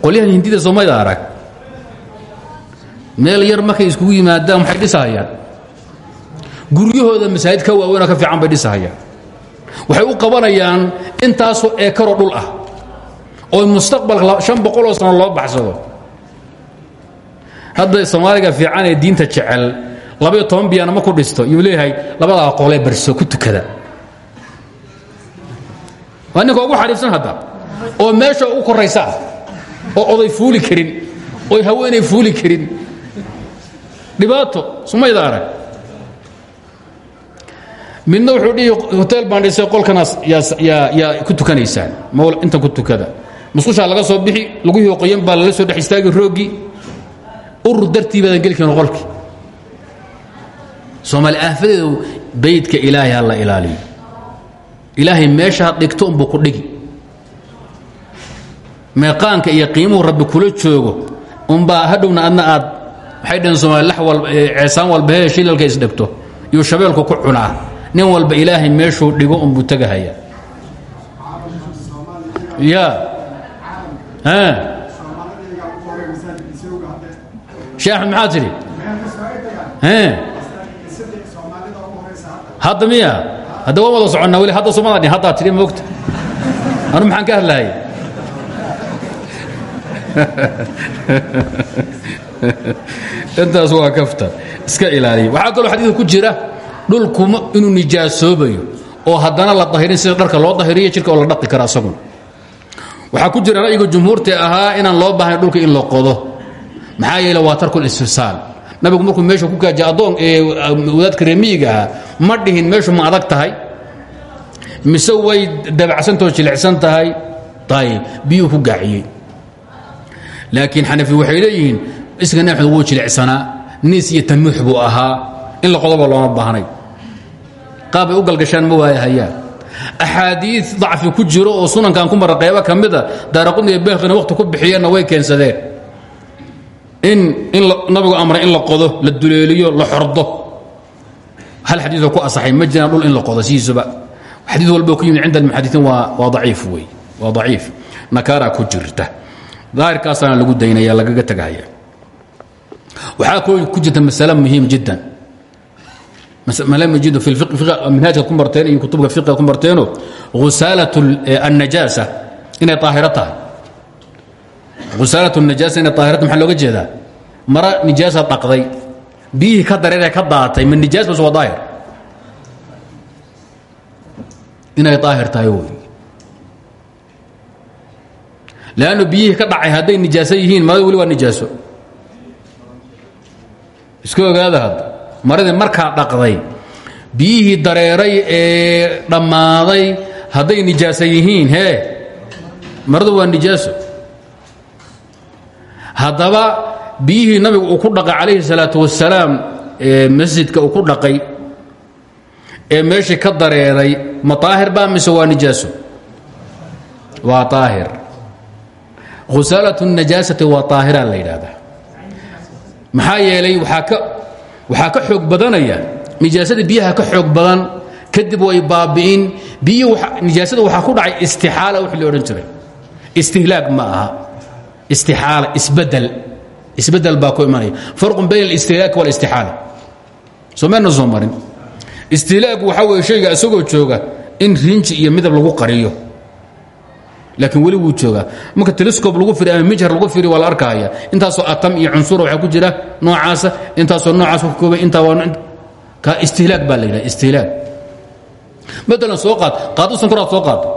S1: Qolyahan hindida soomaalida arag. Meel yar markay iskugu yimaadaan waxay dhisahayaan? Guryahooda masaajid ka waaweynoo ka fiican bay dhisahayaan. Waxay u qabanayaan intaasoo eekaroo dhul ah oo mustaqbalka an boqoloo sano loo baxsado. Hadda soomaaliga fiican ee diinta jecel labaiyo toban biyaana ma ku dhisto yuu leeyahay labadaa qolee barso ku tukada. Waa ninka ugu xariifsan hadda oo meesha ugu koraysa ah oo oday fuuli karin oy haweenay fuuli karin. Dhibaato sumayda arag. Midna wuxuu dhihi hotel baan dhisay qolkanaas yaa ku tukanaysaan intan ku tukada musqushaa laga soo bixi lagu hooqoyan baa lala soo dhex istaagi rooggii urur dartii baadan geli karin qolkii soomaali aafadeedu baydka ilaahay ha la ilaaliyo dhigto unbuu ku dhigi. Meeqaanka iyo qiimuhu rabbi joogo unbaa hadhowna adna aad waxay dhaheen somaali lax walba walba hee shilalka isdhegto iyuu shabeelku ku cunaa. Nin walba ilaahay meeshuu dhigo unbuu tegahaya ya shee axmed maxaa tidhi hadda miya? Hadda waan wada soconnaa weli hadda soomada dhin haddaa tidhi moogta anu maxaan ka hadlahaya intaas waa kafta iska ilaaliya waxaa kaloo xadiidka ku jira dhulku inuu nijaasoobayo oo haddana la dahirin sida dharka loo dahiriyo jirka oo la dhaqi kara asaguna waxaa ku jira ra'yiga jumhuurta ahaa inaan loo baahnayn dhulka in la qodo. Maxaa yeele waa tarku listifsaal nabigu markuu meesha ku gaaja addoon ee wadaadka reemiyiga ahaa ma dhihin meeshu ma adag tahay. Mise way dabacsantao jilicsan tahay? Ayib biyuu ku gaaciyey. Laakiin xanafi waxay leeyihiin iska neexdu wuu jilicsanaa. Iyo tanuux buu ahaa. In la qodoba looma baahnay qaabbay u galgashaan ma waayahayaan axaadii dacfi ku jiro oo sunankan ku mara qaybo ka mida daaraqudni iyo beekhina wakhti ku bixiyeenna way keensadeen. In in nabigu amray in la qodo la duleeliyo la xordo. Hal xadiioo ku asaxay ma jiraan in la qodo sidiisuba xadii walbo ku yimid cinda almuxadiiin waa waa daciif wey waa daciif. Nakaaraa ku jirta. Daahirkaasaana lagu daynaya lagaga tegahaya waxaa ku jirta masale muhiim jiddan malamajido manhaajka ku marteen iyo kutubka fiiga ku marteeno husaalat annajaasa inay aahiro tahay. Husaalat najaasa inay aahirata maxaa looga jeedaa? Mara nijaasa dhaqday biyihii ka dareeree ka daatay ma nijaas bas waa daahir? Inay daahir tahay wey. Leannu biyihii ka dhacay hadday nijaaso yihiin ma weli waa nijaaso. Iska ogaada hadda maradii markaa dhaqday biyihii dareeray ee dhammaaday hadday nijaaso yihiin hee maradu waa nijaaso. Haddaba biyihii nabigu uu ku dhaqay calayhi salaatu wasalaam masjidka uu ku dhaqay ee meeshii ka dareeray ma aahir mise waa nijaaso? Waa aahir khusaalat najaasati waa aahira la yidhaahdaa. Maxaa waxaa ka xoog badanaya nijaasadii biyaha ka xoog badan kadib way baabi'in nijaasada waxaa ku dhacay istixaala wixii la jiray. Istihlaag ma aha. Istixaala isbeddel isbeddel ku imanaya. Farqun bayn alistihlaag wاlistixaala soo meena soo marin. Istihlaagu waxaa weeye shayga isagoo jooga in rinji iyo midab lagu qariyo laakiin weli wuu joogaa. Marka telescob lagu firi ama mijhar lagu firi waa la arkahaya intaasoo atam iyo cunsura waxaa ku jira noocaasa intaasoo noocaas ka koobay intaa waa ka istihlaag baa la yidhaha istihlaag. Maalan soo qaad qaado sankoraad soo qaado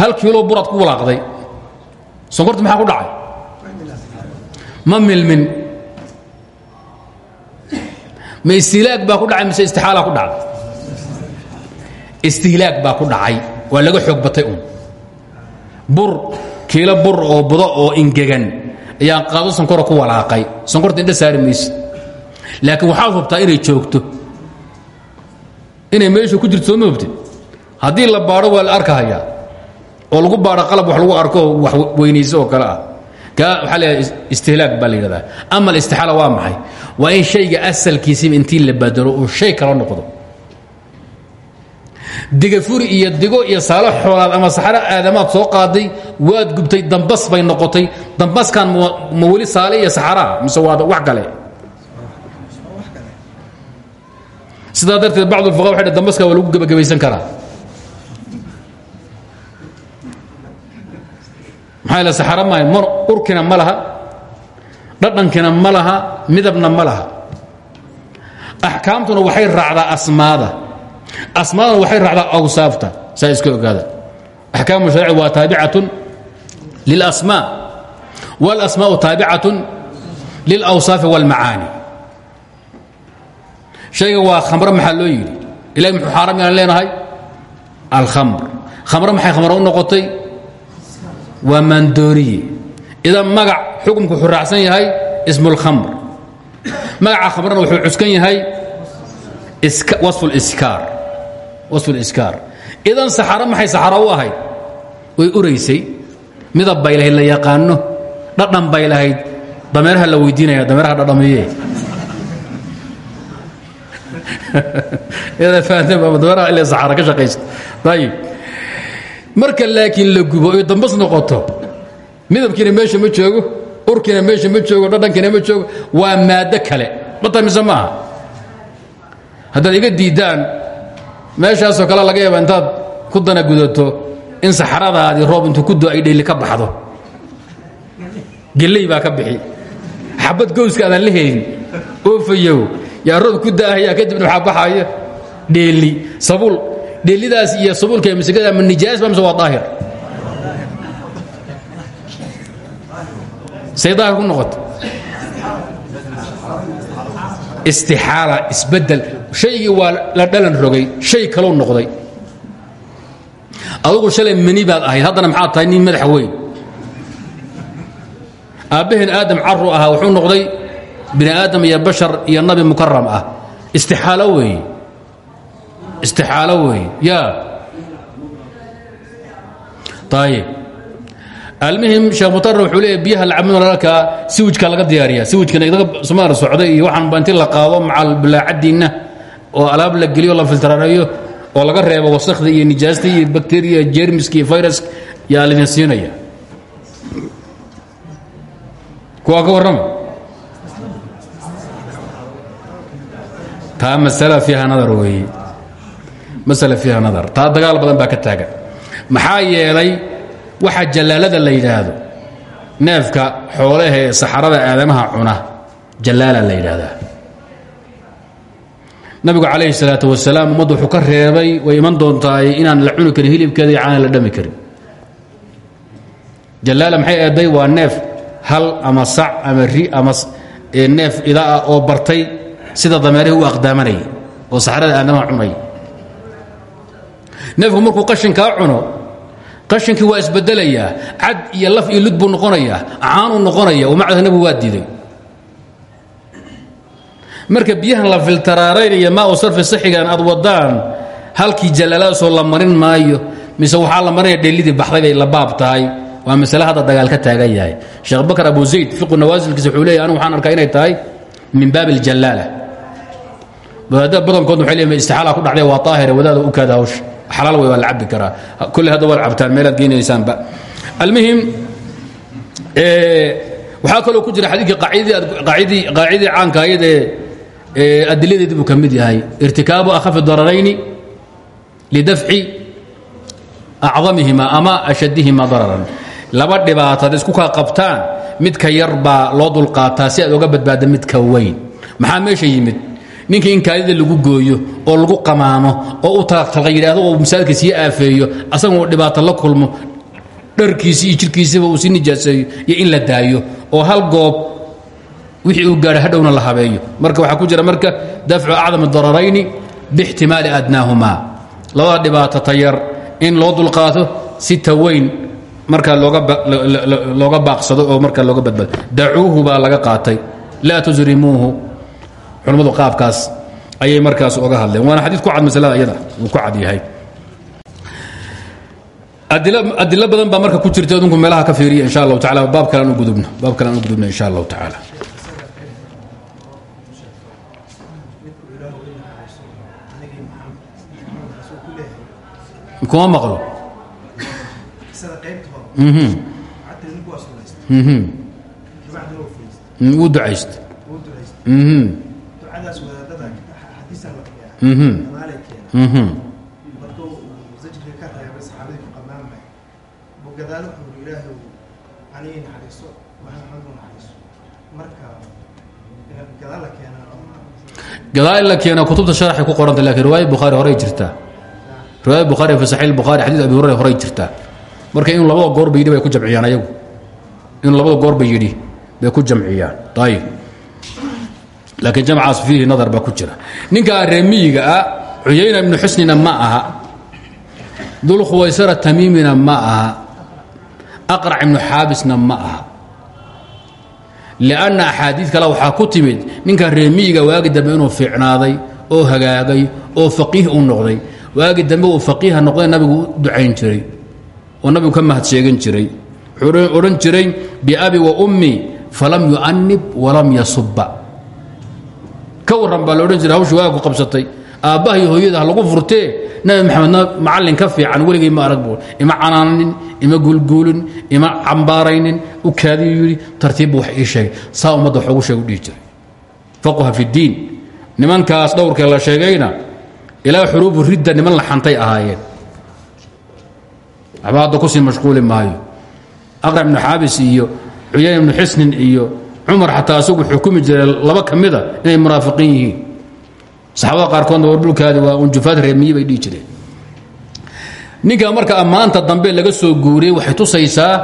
S1: hal kiilo buraad ku walaaqday sonkorta maxaa ku dhacay? Ma milmin. Ma istihlaag baa ku dhacay mise istixaalaa ku dhacday istihlaag baa ku dhacay. Waa laga xoog batay un bur kiilo bur oo budo oo ingegan. Ayaan qaado sankora ku walaaqay. Sankorta indha saari laakiin waxaad hubtaa inay joogto. Inay meesha ku jirto soo ma hubtid? Haddii la baadho waa la oo lagu baadho qalab wax lagu arko wax weynayso oo kale ah. Kaa la yidhahdaa ama alistixaala waa maxay? Waa in shayga asalkiisiba intii la badalo uu shay kala noqdo digafuri iyo digo iyo saalo xoolaad ama saxro aadamaad soo qaaday waad gubtay dambas bay noqotay. Dambaskan ma weli saale iyo saxaraa mise waa wax kale sidaa darteed bacd ulfuqa waxay dambaska waa lagu gebagabaysan karaa. Maxaa yaele saxaro maayo mar urkina ma laha dhadhankina ma laha midabna ma laha. Axkaamtuna waxay raacdaa asmaada asmaadana waxay raacdaa awsaafta saa iska ogaada axkaamu sharici waa taabicatun lilasmaa wاlasmaau taabicatun lilawsaafi wاlmacaani shayga waa khamro maxaa loo yidhi ilahi muxuu xaaram yaan leenahay alkhamr khamro maxay khamro u noqotay waa maandooriye idan magac xukumku wuxuu raacsan yahay ismu اlkhamr magaca khamrana wuxuu cuskan yahay wasfu اliskaar wasfu liskaar idan saxaro maxay saxaro u ahayd way uraysay midab bay lahayd la yaqaano dhadhan bay lahayd dameeraha la weydiinaya dameeraha dhadhamiye dameeraha ka shaqaysta ayib marka laakiin la gubo oy dambas noqoto midabkiina meesha ma joogo urkiina meesha ma joogo dhadhankiina ma joogo waa maaddo kale bata mise maaha haddaad iga diiddaan meeshaasoo kale laga yaaba intaad ku dana gudato in saxradaadii roob intuu ku do ay dheyli ka baxdo. Geley baa ka bixi. Xabad gowska aadaan la helin. Oofayow yaa roob ku daahaya kadibna waxaa baxaya dheeli sabuul. Dheelidaas iyo sabuulka masigada ma nijaas ba mise waa daahir. Say daahir ku noqota istixaala isbeddel shaygii waa la dhalan rogay shay kalou noqday. Adugu shalay mani baad ahayd haddana maxaad tahay nin madaxa weyn. Aabbaheen aadam caru ahaa wuxuu noqday bini aadam iyo bashar iyo nabi mukaram ah. Istixaalo weeye istixaalo weeye ya ayib almuhim sheekh mutarr wuxuu leeya biyaha lacabmada lalkaa siwijka laga diyaariya siwijkana idaga sumaar socday iyo waxaan ba inti la qaado macal bilaacadiinna oo alaab la geliyo la filtarareeyo oo laga reebo wasakhdii iyo nijaastii iyo bakteriya jermiska virus yaa lidin siinaya kuwaa ka warrama? Taa masala fiiha nadar weeye. Masala fiiha nadar. Taa dagaal badan baa ka taagan maxaa yeelay waxa jallaalada la yidhaahdo neefka xoolahee saxarada aadamaha cuna jallaala la yidhaahdaa nabigu calayhi salaatu wasalaam ummaddu wuxuu ka reebay way iman doontaay inaan la cuni karin hilibkeeda iyo caana la dhami karin. Jallaala maxay eeday waa neef hal ama sac ama ri ama neef idaa oo bartay sida dameerihii u aqdaamanaya oo saxrada aadamaha cunay. Neefku markuu qashinkaa cuno qashinkii waa isbedelayaa cad iyo laf iyo lud buu noqonayaa caanuu noqonaya umacda nabigu waa diiday marka biyahan la filtaraaraynaya maa u sarfi saxigan aad wadaan halkii jallaaladaasoo la marin maayo mise waxaa la marinaya dheelidii baxday bay la baab tahay waa masale hadda dagaal ka taagan yahay. Sheekh bakar abu zayd fiqu nawaasilkiisa wuxuu leeyahy anigu waxaan arkaa inay tahay min baab aljallaala. Wadaadada badankood waxay leeyihiin istixaala ku dhacday waa daahire wadaada u kaada hawsha xalaal wey waa la cabbi karaa. Kulle hadda waad cabtaan meelaad geynaysaanba almuhim waxaa kaloo ku jira xadiidkii qaacidii qaacidii adiladeedi buu ka mid yahay irtikaabu akhafi dararayni lidafci acdamihima ama ashadihima dararan. Laba dhibaatad isku kaa qabtaan midka yar baa loo dulqaataa si aad oga badbaada midka weyn. Maxaa meesha yimid? Ninkii in kaadida lagu gooyo oo lagu qamaamo oo u talaqtalqa yidhaahdo oo masaajidka sii aafeeyo asagoo dhibaato la kulmo dharkiisi iyo uu sii nijaaseeyo iyo in la daayo oo hal goob wixii uu gaadha hadhowna la habeeyo. Marka waxaa ku jira marka dafcu acdam dararayni bixtimaali adnaahumaa. Labada dhibaato tayar in loo dulqaato si taweyn markaa looga baaqsado oo markaa looga badbaado. Dacuuhu baa laga qaatay. Laa tusrimuuhu culammadu qaabkaas ayay markaas oga hadleen. Waana xadiid ku cad masalada iyada. Uu ku cad yahay. Adilo badan baa marka ku jirta adinku meelaha ka fiiriya insha allahu taala baab kalean u gudubno. Baab kalean u gudubno insha allahu tacaala kuma maqlo. Wuu ducayst gadaal in la keena kutubta sharaxay ku qoranta laakiin riwaaya bukhaari horey jirtaa riwaaya bukhaari fi saxiix bukhari xadiis abi hurayra horey jirtaa marka inuu labada goor ba yidhi bay ku jamciyaan ayagu. Inuu labada goor ba yidhi bay ku jamciyaan. Ayib laakiin jamcaas fiihi nadar baa ku jira. Ninka reemiyiga ah cuyayna ibnu xusnina ma aha. Dulkhuwaysara tamiimina ma aha. Aqrac ibnu xaabisna ma aha. Lianna axaadiid kale waxaa ku timid ninkan reemiyiga waagi dambe inuu fiicnaaday oo hagaagay oo faqiih u noqday waagi dambe uu faqiiha noqday nabigu u ducayn jiray oo nabigu ka mahad sheegan jiray. Wuxuu odhan jiray biabi wa ummi falam yu'anib walam yasubba. Ka warran baa la odhan jiray hawsha waaga ku qabsatay. Aabbaha iyo hooyada ha lagu furtee nabi maxamedna macallin ka fiican weligay ma arag buu ima canaananin ima guulguulin ima cambaaraynin u kaadiyu yidhi tartiibbu wax ii sheegay. Saa ummadda wax ugu sheeg u dhihi jiray. Faqha fi ddiin nimankaas dhowrkee la sheegayna ilaa xuruubu ridda niman la xantay ahaayeen. Waxba hadda ku sii mashquuli maayo. Aqra ibnu xaabis iyo cuyayn ibnu xisnin iyo cumar xataa asagu xukumi jiray laba ka mida inay munaafiqiin yihiin. Saxaabada qaarkoodna warbulkaadi waa unjufaad reemiye bay dhihi jireen. Ninka marka ammaanta dambe laga soo guuriyey waxay tusaysaa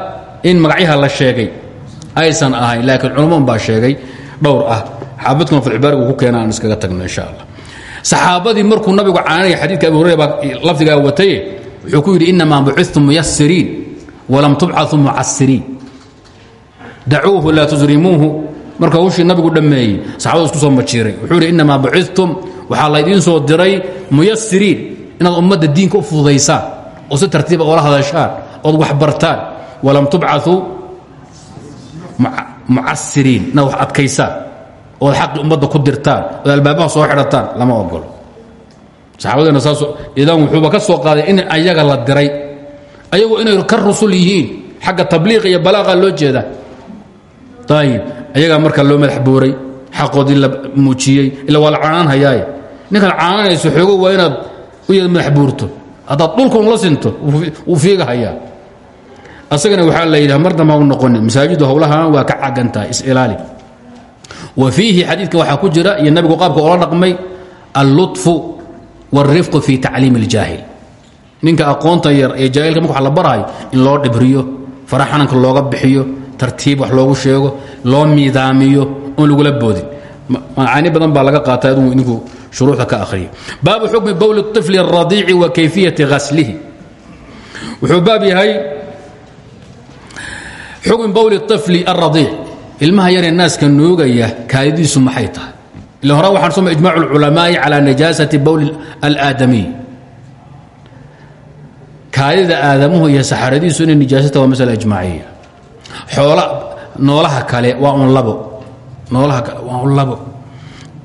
S1: in magacyaha la sheegay. Aysan ahayn laakiin culamo un baa sheegay. Dhowr ah. Xaabadkuna fatxubaari uu ku keena aan iskaga tagno insha allah saxaabadii markuu nabigu caananaya xadiidka abi hurayra baa lafdigaa wuxuu ku yidhi inamaa bucitu muyasiriin walam tubcau mucasiriin dacuuhu laa tusrimuuhu marka hawshii nabigu dhammeeyey saxabada isku soo majiiray. Wuxuu yidhi inamaa bucitum waxaa laydiin soo diray muyasiriin inaad ummadda diinka u fududaysaan oo si tartiiba oola hadashaan ood wax bartaan. Walam tubcau mucasiriin inaad wax adkaysaan ood xaqi ummadda ku dirtaan ood albaabaha soo xidhataan lama ogolo saxaabadeena saas idan wuxuuba ka soo qaaday in ayaga la diray. Ayagu inay ka rusul yihiin xagga tabliiq iyo balaaqa loo jeeda. Ayib ayagaa marka loo madax xaqoodii la muujiyey ila waa la caanaan hayaaye. Ninkan caananayso xoogo waa inaad u yad madax buurto. Haddaad la sinto wuu fiiga hayaa. Asagana waxaa la yidhaha mar damba u noqonin howlahan waa ka cagan tahay is-ilaali wa fiihi xadiidka waxaa ku jira iyo nabigu qaabka oola dhaqmay allutfu wاlrifqu fi tacliim اljaahil ninka aqoonta yar ee jaahilka marka wax la barahayo in loo dhibriyo fara xananka looga bixiyo tartiib wax loogu sheego loo miidaamiyo oon lagula boodin macaani badan baa laga qaata aduu ninku shuruuxda ka akhriya baabu xukmi bowli الطifli الradiici wa kayfiyati haslihi wuxuu baab yahay xukmi bowli الطifli الradiic ilmaha yaree naaska noogaya kaadidiisu maxay tahay? Ila hore waxaan soma ijmac اlculamaai calى najaasati bowl alaadamiy kaadida aadamuhu iyo saxaradiisu inay nijaasata waa masla ijmaaciya xoola noolaha kale waa un labo. Noolaha waa un labo.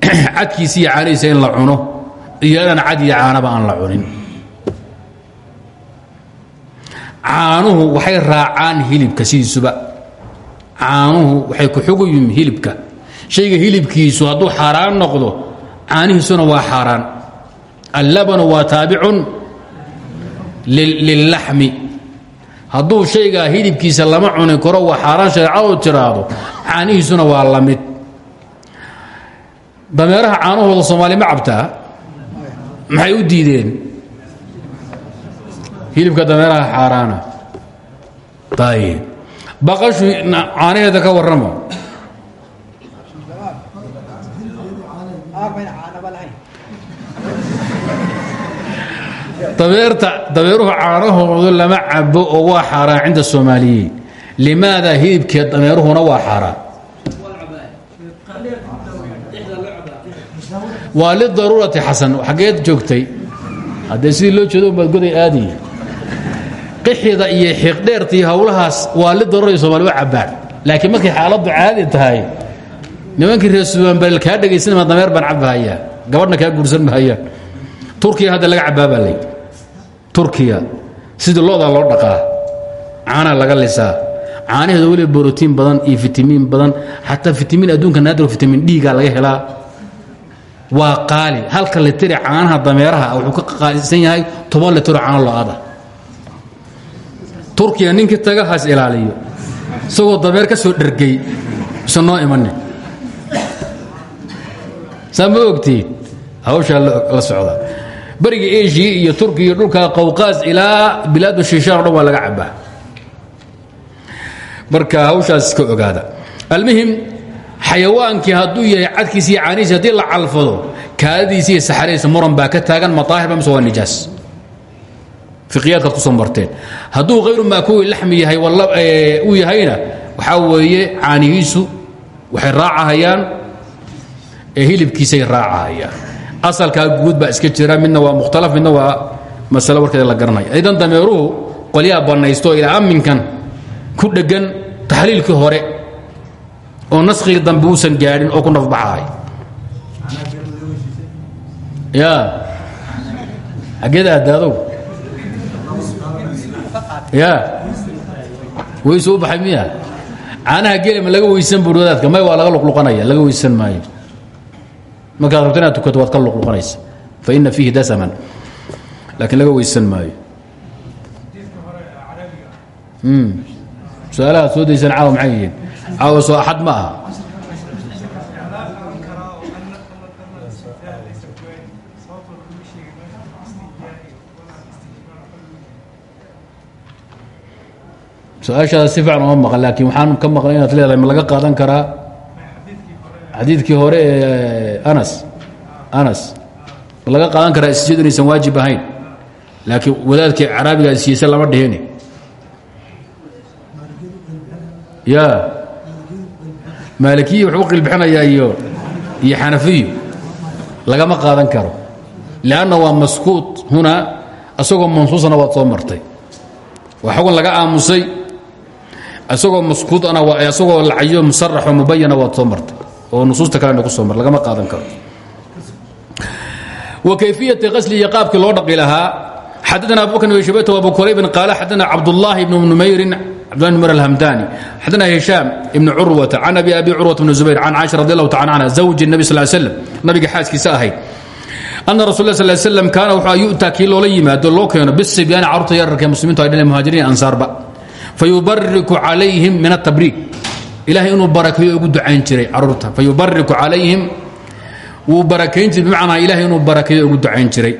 S1: Cadkiisi iyo in la cuno iyo cad iyo caanaba aan la cunin. Caanuhu waxay raacaan hilibka sidiisuba caanuhu waxay ku xuguyiin hilibka. Shayga hilibkiisu hadduu xaaraan noqdo caanihiisuna waa xaaraan. Allabanu waa taabicun lilaxmi hadduu shaygaa hilibkiisa lama cuni karo waa xaaraan shareecadu tiraahdo caanihiisuna waa la mid. Dameeraha caanahooda soomaali ma cabtaa maxay u diideen? Hilibka dameeraha xaaraana. Ayib baqashu caanaheeda ka warramo. Dabeeruhu caanahoodu lama cabo oo waa xaaraan cinda soomaaliyiin limaada hilibkee dameeruhuna waa xaaraan. Waa lidaruurati xasan xaggeed joogtay. Haddee sidii loo jeedo baad goday qixida iyo xiiqdheertii hawlahaas waa lidaruurati somaali wa cabbaan. Laakiin markay xaaladdu caadi tahay nimankii reer subaanbalel kaa dhegaysanama dameer baan cabbahayaa gabadhna kaa guursan mahayaan. Turkiya hadda laga cabbaabaa lay turkiya sidii loodaa loo dhaqaa caanaa laga lisaa. Caanaheeda weliba borotiin badan iyo fitamiin badan xataa fitamiin adduunka naadiro fitamiin dhiigaa laga helaa. Waa qaali. Halka litiri caanaha dameeraha wuxuu ka qaalisan yahay toban litiro caano lo'ada turkiya ninkii taga has ilaaliyo. Isagoo dameer ka soo dhergay ise noo imanin saa la socda. Bariga eshiya iyo turkiya dhulka qawqaas ilaa bilaadu shiishaan o laga cabaa marka hawshaas iska ogaada. Almuhim xayawaankii hadduu yahay cadkiisi iyo caanihiisi la calfado kaadadiisi iyo muran baa ka taagan mataahirba mise waa nijaas fiqiyaadkaad ku soo marteen. Hadduu hayru maakuwi yahay uu yahayna waxaa weeye caanihiisu waxay raacahayaan hilibkiisay raacahayaan. Asalkaa guud baa iska jira midna waa mukhtalaf midna waa masale warkeeda la garanaya idan dameeruhu qolyaha bannaysto ilaa amminkan ku dheggan taxliilkii hore oo naskhiga dambe uusan gaadhin oo ku nafbaxahay. Ya xaggeeda addaadow ya. Weysu u baxay miya? Caanaha gele ma laga weysan buuri wadaadka may waa laga luqluqanaya laga weysan maayo. Markaad rabto inaad tukato waad ka luqluqanaysa. Fa ina fiihi dasaman. Laakiin laga weysan maayo. Su'aalahaad soo daysaan caawa maxay yihiin? Caawa soo axad ma aha su'aashaada si fiican uma maqan laakiin waxaan ka maqlay inaad leedahay ma laga qaadan karaa? Xadiidkii hore ee anas anas ma laga qaadan karaa isjid inaysan waajib ahayn? Laakiin wadaadkii caraabiga siiyeyse lama dhihini. Ya. Maalikiyi wuxuu u qilbixinayaa iyo iyo xanafiyu. Lagama qaadan karo. Lanna waa maskuut huna isagoo mansuusana waad soo martay. Waa xugun laga aamusay isagoo maskuutana isagoo lacayo musaraxoo mubayana waad soo martay oo nusuusta kalena ku soo mar lagama qaadan karo. Wa kayfiyati qasli iyo qaabkii loo dhaqi lahaa xadana abu bakr shabt abu quraybin qaala xadana cabdullaahi bn numayrin cbdullah bn numr alhamdani xadana hishaam ibn curwata can abi abi curwata bn zubayr can caaisha radi allahu taala canha zawji nabi sal slam nabiga xaaskiisa ahayd. Ana rasul sal slam kaana wuxuu yu'taa kii loola yimaado loo keeno bisibyaani carruurta yararka muslimiintu ay dhaleen muhaajiriin ansaarba fayubariku calayhim min atabriik ilahay inuu barakeeyo ugu ducayn jiray carruurta. Fayubariku calayhim wuu barakayn jiray bimacnaa ilahay inuu barakeeyo ugu ducayn jiray.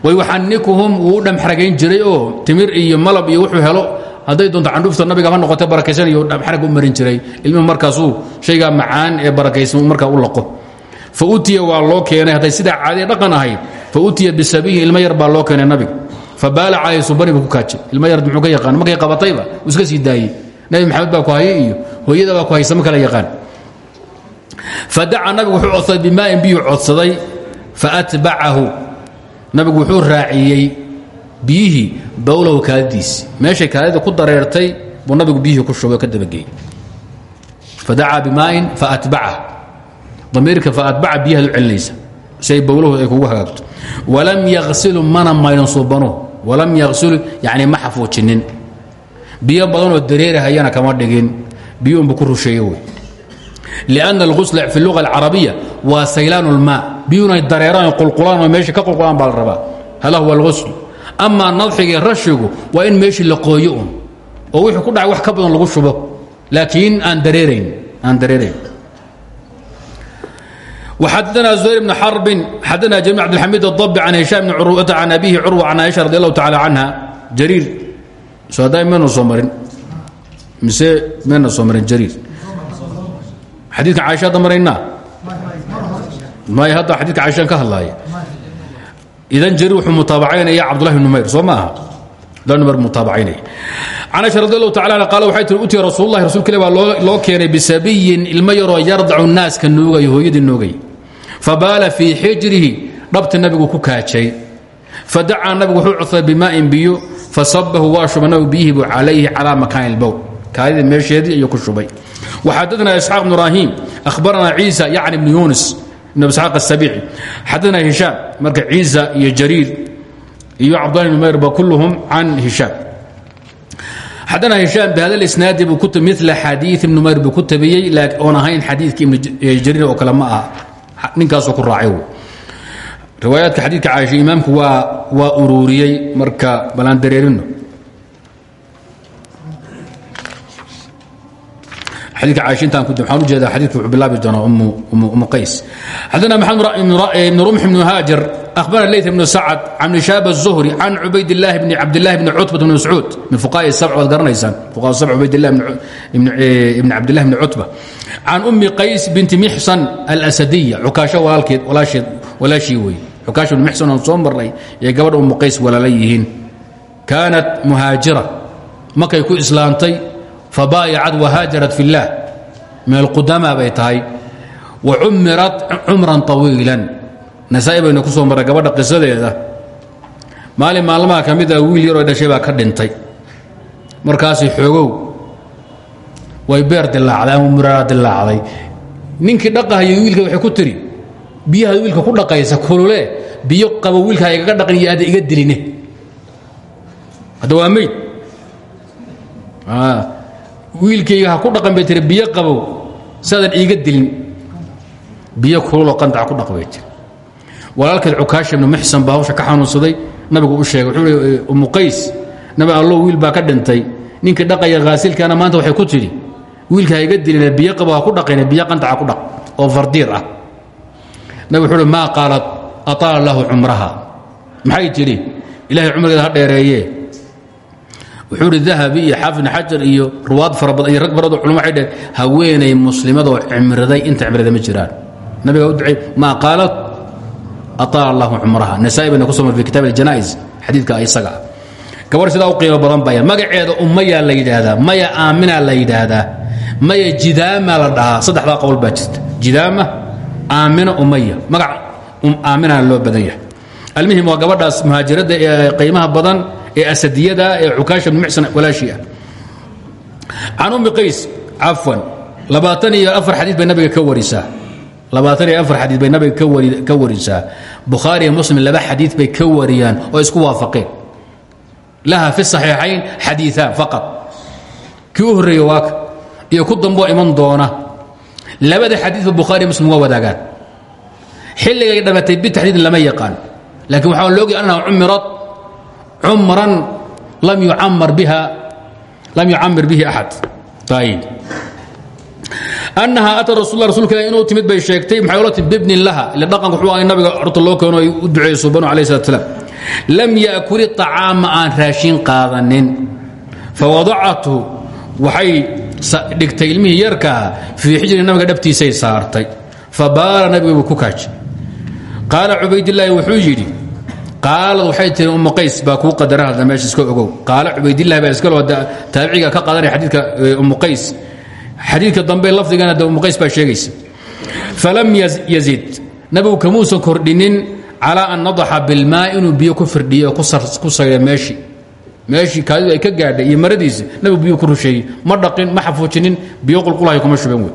S1: Wayuxanikuhum wuu u dhamxaragayn jiray oo timir iyo malab iyo wuxuu helo. Hadday doonto candhuufta nabiga ha noqote barakaysanayuu dhamxarag u marin jiray. Ilmuhu markaasuu shaygaa macaan ee barakaysan markaa u laqo. Fa utiya waa loo keenay. Hadday sidaa caadiya dhaqan ahayd fa utiya bisabihi ilmo yar baa loo keenay nabiga fa baala calayhi subani buu ku kaajay ilmo yar muxuu ka yaqaan markay iska sii daayey. Nabi maxamed baa ku haye iyo hooyada baa ku haysa ma kala yaqaan. Fadaca nabigu wuxuu codsaday bimaain biyuu codsaday faatbacahu nabigu wuxuu raaciyey biyihii bowlahu kaadidiisi meeshay kaadida ku dareertay buu nabigu biyihii ku shubay oo ka dabageeyey. Fadacaa bimaain faatbacah damiirka faatbaca biyahaad u celinaysa si ay ay kugu hagaagto. Walam yaqsilu mana maydhan suubanuhu walam yaqsilu yani ma xafuujinin biyo badanoo dareerahayana kama dhigin biyuunbu ku rusheeye wey لأن الغسل في اللغة العربية waa saylaan الmاء biyuunay dareeraan qulqulaan oo meesha ka qulqulaan baa la rabaa hada huwa الغسل amaa nadxiga rashigu waa in meeshii la qooyo un oo wixii ku dhacay wax ka badan lagu shubo laakiin aan dareerayn aan dareerayn xadana zuhayr bn xarbin xadana jariir abdxamid اdabi an hishaam bn curwata can abihi curwa can aisha radi allahu tacaala canha jariir so hadda mayna soo marin mise mayna soo marin jariir xadiidkan caaisha hadda maraynaa may hadda xadidka caishaan ka hadlaaya idan jariir wuxuu mutaabacaynaya cabdullahi bn numayr soo maaha tiy rasullahi rasuul baa loo keenay bisabiyin ilmo yaroo yardacu naaska nuugay hooyadii nuugay fabaala fii xijrihi dhabti nabigu ku kaajay fadacaa nabigu wuxuu codsaday bimaa'in biyo fasabahu waa shuba nabigu biyihibu calayhi calaa makaani اlbowl kaadidii meesheedii ayuu ku shubay waxadana isxaaq bnu ibraahim ahbaranaa ciisa yacni bnu yunis ibn isxaaq asabici xadana hishaam marka ciisa iyo jariir iyo cabdullah ibn mayr ba kulluhum can hishaam xadana hishaam bihada isnaadi buu ku mila xadii ibn mayr buu ku tabiyey oon ahayn xadiidka ibn jariir oo kale ma aha ninkaasoo ku raacay riwaayaadka xadiidka caaisha imaamku waa waa uruuriyey marka balaan dareerino xadiidka caaisha intaan ku waxaan u jeedaa xadiidka bilaabi doonaa umu qays. Xadana maxamed ibn rumx ibn haajir أخبرنا ليث بن سعد عن شاب الزهري عن عبيد الله بن عبد الله بن عتبة بن مسعود من فقهاء السبع waad garanaysaan فقهاء السبع عبيد الله بن عبد الله بن عتبة عن أم قيس بنت محصن الأسدية عكاشة walaalkeed walaasheed walaashii wey عكاشة بن محصن aan soo marnay ee gabadha أم qays walaala yihiin كانت مهاaجرة markay ku islaantay فباaيعad وهاaجرت في الله من القدماء bay tahay وcمرت cمرا طويiلا nasaa-i baynu ku soo marray gabadha qisadeeda. Maalin maalmaha ka mid a wiil yaroo dhashay baa ka dhintay. Markaasi xoogow way beer dilaacday ama muraara dilaacday ninkii wiilka waxay ku tiri biyaha wiilka ku dhaqaysa kulule biyo qabo wiilkaa igaga dhaqan iyo iga diline. Hadda waa meyd wiilkayga ha ku dhaqan bay tiri biyo qabow saadan iiga dilin. Biyo kululoo qandaca ku dhaq tiri walaalkeed cukaasha ibnu muxsan baa hawsha ka xanuunsaday. Nabigu u sheegay wuxuu umu qays nabi allow wiil baa ka dhintay ninkii dhaqaya haasilkaana maanta waxay ku tidhi wiilka ha iga biyo qabo ha ku dhaqayna biyo qantaca ku dhaq oo fardiir ah. Nabig wuxuu uhi maa qaalat ataala lahu cumraha? Maxay tidhi ilahay cumrigeeda dheereeye. Wuxuu idhi iyo xaafid xajar iyo ruwaad fara iyo rag farado culmo waxay dheheen haweenay muslimadoo cimriday inta cimrida ma jiraan. Nabiga u ducay maa qaalat aطaala allahu cumraha nasaa-i bayna ku soo mar fi kitab aljanais xadiidka isaga gabarh sidaa u qiimo badan baya magaceeda ummayaa la yidhaahdaa maya aaminaa la yidhaahdaa maya jidaama la dhahaa saddexdaa qowl baa jirta jidaama aamina umaya magac aaminana loo badan yahay almuhim waa gabadhaas muhaajiradda ee qiimaha badan ee asadiyada ee cukaasha bn muxsan walaashii ah can ummi qays cafwan labaatan iyo afar xadiid bay nabiga ka warisaa labaatan iyo bay nabiga ka warisaa. Bukhaari iyo muslim laba xadiid bay ka wariyaan oo isku waafaqeen. Laha fi saxiixayn xadiiaan faqad kii u iyo ku damboo iman doona. Labada xadiidba bukhaari muslim waa wadaagaan. Xilligay dhamatay bitaxdiidin lama yaqaan. Laakiin waxaa loogi annaha cumirat cumran lam yucamir bihi axad ayib annaha ata rasul rasulka ilah inuu timid bay sheegtay maxay ula timid? Bibnin laha. Ila dhaqanka wuxuu ahay nabiga horta loo keeno ay u duceeyso banu alayh salat slaam lam yaakuli طacaama aan raashin qaadanin. Fawadacathu waxay dhigtay ilmihii yarkaa fii xijri nabiga dhabtiisay saartay. Fabaala nabigu ku kaaj qaala cubaydilaahi wuxuu yidhi qaalad waxay tiri umu qays baa kuu qadara hadda meesha iska ogow. Qaala cubaydillahi baa iska loo taabiciga ka qadanaya xadiidka umu qays xadiidka dambe lafdigana de umu qays baa sheegaysa. Falam yazid. Nabigu kamuusan kordhinin calaa an nadaxa bilmaa inuu biyo ku firdhiyo ku sayra meeshii meeshii kaadidu ay ka gaadhay iyo maradiisi nabigu biyu ku rusheeyey. Ma dhaqin ma xafuujinin biyo qulqulahay kuma shuben wey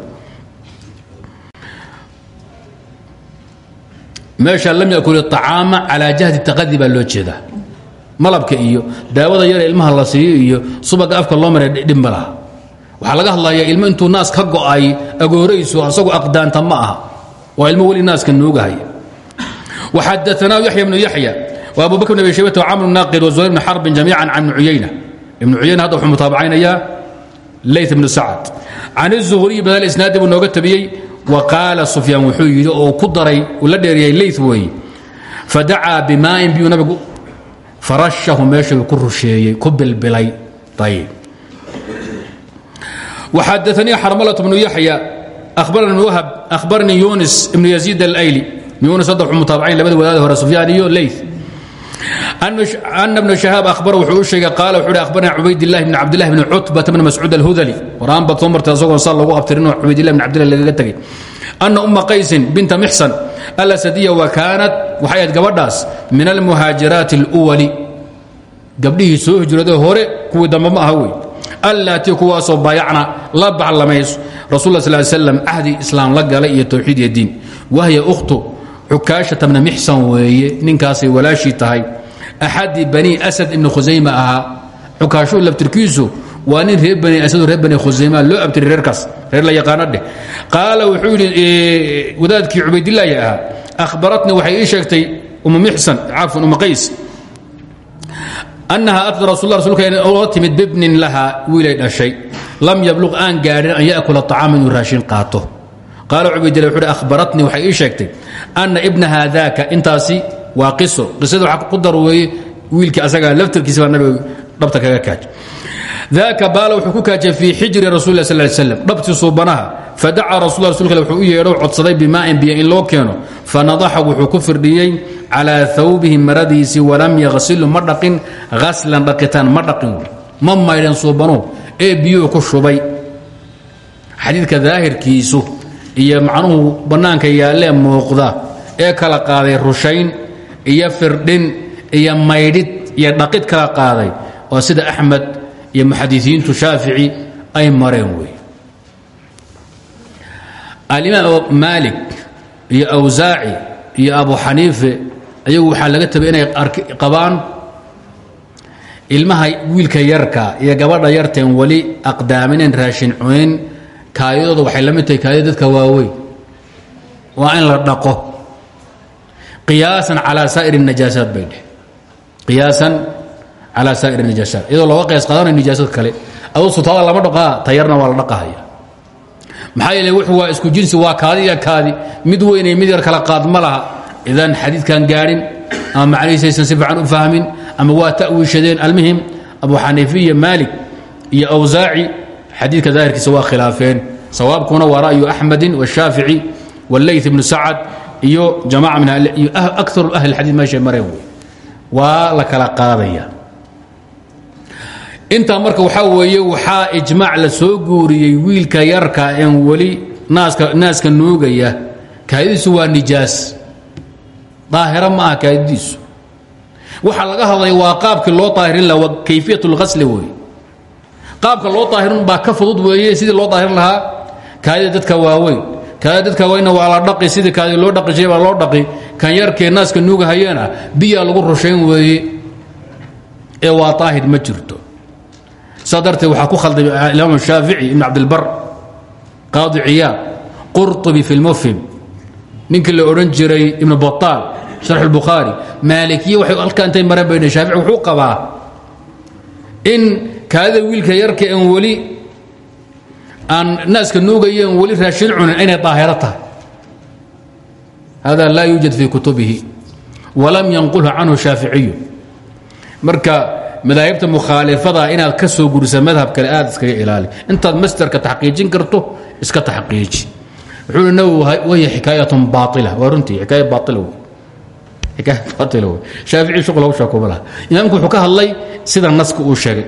S1: meesha lam yakul acaama calaa jahdi taqadi baa loo malabka iyo daawada yare ilmaha la siiyo iyo subaga afka loo maray dhib waxaa laga hadlayaa ilmo intuu naas ka go'ay agoorayso asagu aqdaanta ma aha. Waa ilmo weli naaska nuugahaya waxadaanaa yaxya bnu yaxya wa abu bakr bn abi shaybata wacamr naaqir wazuhayr bn xarbin jamiican can ibni cuyayna ibnu cuyayna hadda wuxuu mutaabacaynayaa lay bnu sacad can izuhriy badaal isnaadi buu nooga tabiyey wa qaala sufyaan wuxuu yidhi ku daray uu la dheeriyey lay weeye fadacaa bimaa'in biyuu nabigu farashahu meeshuu ku rusheeyey ku bilbilay. وxadaثnii xarmلة بن يحيى أخbarnي بن وhب أخbarnii yunis بن يزيد الأyلي yunis hadda wxuu mutaabacayn labada wadaada hore سفyaan iyo layث أن بن شhهاaب أhبر wuxuu u sheegay qaal wuxuu hi أخbarna cubaydالlah بن cabdالlah بن cutبة بن mascuud الhudلي waraan baad soo martay asagoo saa lagu abtirin cubaydillah بن cabdillah lagaga tegay أna أma qaysin binta mxsan alasadiya wa kaanat waxay ahayd gabadhaas min almuhaajiraati اlwali gabdhihii soo hijrooday hore kuwii dambe ma aha wey allaatii kuwaasoo baayacna la baclamayso rasul sl slam cahdi islaam la galay iyo towxiid iyo diin. Wahya ukhtu xukaashata bna mixsan weeye ninkaasay walaashii tahay. Axadi bani asad ibni khusayma ahaa. Xukaashuhu laftirkiisu waa nin reer bani asado reer bani khusayma loo reerkaas reer la yaqaano dheh. Wuxuu yidhi wadaadkii cubaydillaahi ahaa sheegtay umu mixsan cafwan uma qays annaha atad rasul rasulka ola timid bibnin laha wiilay dhashay lam yabluq aan gaadhin an yakula طacaama inuu raashin qaato qaala cubaydillah wuxuu hi ahbaratnii waxay ii sheegtay anna ibnaha daaka intaasi waa qiso qisada ku dar weeye wiilkii asagaa laftarkiisa baa nabiga dhabta kaga kaaj daaka baala wuxuu ku kaajay fii xijri rasul sl slam dhabtii suubanaha. Fadacaa rasul rasulka wuxuu u yeedho codsaday bimaa'in biyo in loo keeno. Fanadaxa wuxuu ku firdhiyey calaa thawbihi maradiisii walam yaqsilu ma dhaqin haslan dhaqitaan ma dhaqin. Ma maydhan suubanuhu ee biyuhu ku shubay. Xadiidka daahirkiisu iyo macnuhu bannaanka yaallee muuqda ee kala qaaday rushayn iyo firdhin iyo maydhid iyo dhaqid kala qaaday waa sida axmed iyo muxadisiintu shaafici ay mareen wey. Alimaam maalik iyo awsaaci iyo abu xaniife ayagu waxaa laga tabay inay qabaan ilmaha wiilka yarka iyo gabadha yarteen weli aqdaamineen raashin cunin kaayadooda waxay la mid tahay kaayada dadka waaweyn. Waa in la dhaqo. Qiyaasan calaa saa'ir الnajaasaat bay dheh. Qiyaasan calaa saa'ir nijaasaat iyadoo looga qays qaadanayo nijaasad kale aduu sultaada lama dhaqaa tayarna waa la dhaqahaya maxaa yeele wuxuu waa isku jinsi waa kaadi iyo kaadi mid weynay mid yar kala qaad ma laha idaan xadiidkan gaadhin ama macnihiisaysan si fiican u fahmin ama waa ta'wiishadeen almihim abu xaniifi iyo maalik iyo awsaaci xadiidka daahirkiisa waa khilaafeen sawaabkuna waa ra'yu axmedin washaafici walleyt ibnu sacad iyo jamaca min iyo akaru ahli xadiid meeshay mareen wey waa la kala qaadaya intaa marka waxaa weeye waxaa ijmaac la soo guuriyey wiilka yarka een weli naaska naaska nuugaya. Kaadidiisu waa nijaas. Daahiro ma aha kaadidiisu laga hadlay waa qaabkii loo daahirin laha waa kayfiyat اlghasli wey qaabka loo daahirin baa ka fudud weeye sidii loo daahirin lahaa kaadida dadka waaweyn. Kaadida dadka waaweynna waa la dhaqi sidii kaadida loo dhaqi baa loo dhaqi. Kan yarkee naaska nuugahayana biyaa lagu rushayn weeye. Ee waa daahir ma saa darteed waxaa ku khalday imaam shaafici ibn cabdilbar qaadi ciyaad qurطubi fi lmufhim ninkii la odhan jiray ibnu bataal sharx اlbukhaari maalikiye waxay halkaa intay mareen bayne shaafici wuxuu qabaa in kaadida wiilka yarka en weli aan naaska nuugayeen weli raashin cunin inay daahiro tahay. Hada laa yuujad fi kutubihi walam yanqulhu canhu shaaficiyu marka madaahibta mukhaalifada inaad ka soo gurisa madhab kale aad iskaga ilaali intaad masterka taxqiijin karto iska taxqiiji wuxuu nawowi waya xikaayatun baaila waa runtii xikaaya baaila wey xikaaya baaila wey shaafici shuqul hawshaa kuma laha imaamku wuxuu ka hadlay sida naska uu sheegay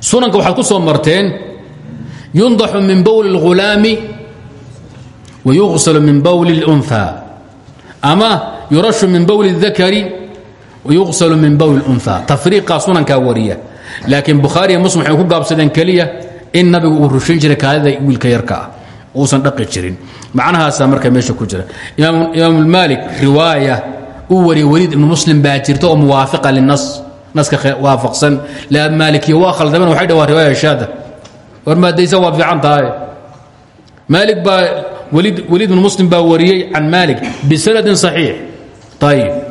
S1: sunanka waxaad ku soo marteen yundaxu min bowli اlghulaami wa yuغsalu min bowli اlأnثى ama yurashu min bowli الذakari yuqsl min bawl unaa tafriiqaa sunankaa wariya laakiin bukhaariiyo muslim waxay ku gaabsadeen keliya in nabigu uu rushin jiray kaadida wiilka yarka ah uusan dhaqi jirin macnahaasaa marka meesha ku jira imaamulmaalik riwaaya uu wariya weliid ibnu muslim baa jirta oo muwaafiqa linas naska waafaqsan la maalikiya waa khaldameen waxay dhawaa riwaaya shaada war maadaysa waa fiican tahay maalik baa weliid ibnu muslim baa wariyey can maalik bisanadin saxiix ayib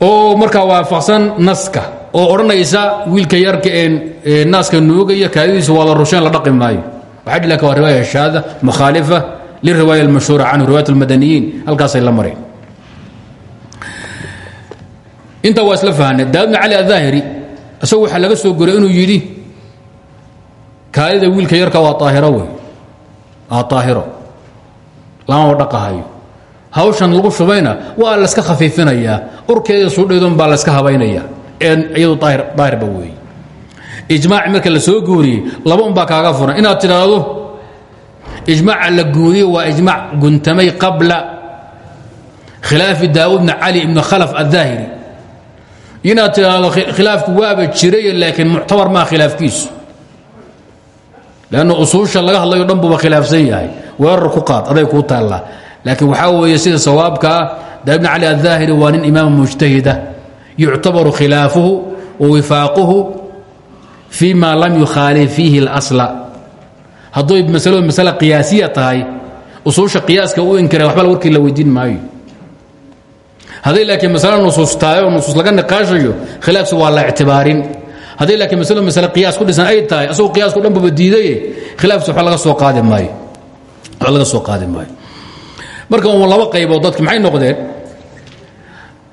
S1: oo markaa waafaqsan naska oo odhanaysa wiilka yarka ee naaska nuugaya kaadidiisa waa rusheen la dhaqi maayo. Waxaa dhi laka waa riwaaya shaada mukhaalifa liriwaaya almashhuura canhu riwaayat almadaniyiin halkaasay la mareen. Intaa waa isla fahanay. Daawudna cali adaahiri isagu laga soo goray inuu yidhi kaadida wiilka yarka waa aahiro wey. Waa aahiro lama dhaqahayo hawshan lagu shubayna waa layska khafiifinayaa urkeeda suudheedun baa layska habaynaya. Iyadu daahirba weeye ijmaaci marka la soo guuriyey laba baa kaaga furan inaad tidhaahdo ijmaaca la guuriyey waa ijmaac guntamay qabla khilaafi daawud bni cali ibni khalaf addaahiri inaad tidhaahdo khilaafku waaba jiray laakiin muctabar maa khilaafkiisu. Lanna usuusha laga hadlayo dhan buuba khilaafsan yahay. Weerar ku qaad aday kuu taallaa laakiin waxaa weeye sida sawaabka ah daa ibn cali addaahiri waa nin imaam mujtahida yuctabaru khilaafuhu wa wifaaquhu fii ma lam yukhaalif fiihi اlasla hadday masalo masale qiyaasiya tahay usuusha qiyaaska u inkira waxba warkii la weydiin maayo. Hadday laakiin masale nusuus tahay oo nusuus laga niqaashayo khilaafsi waa la ictibaarin. Hadday laakiin masalo masale qiyaas ku dhisan ay tahay asagoo qiyaasko dhan baba diidaye khilaafsi waxba laga soo qaadi maayo. Waxba laga soo qaadi maayo marka un laba qaybood dadki maxay noqdeen?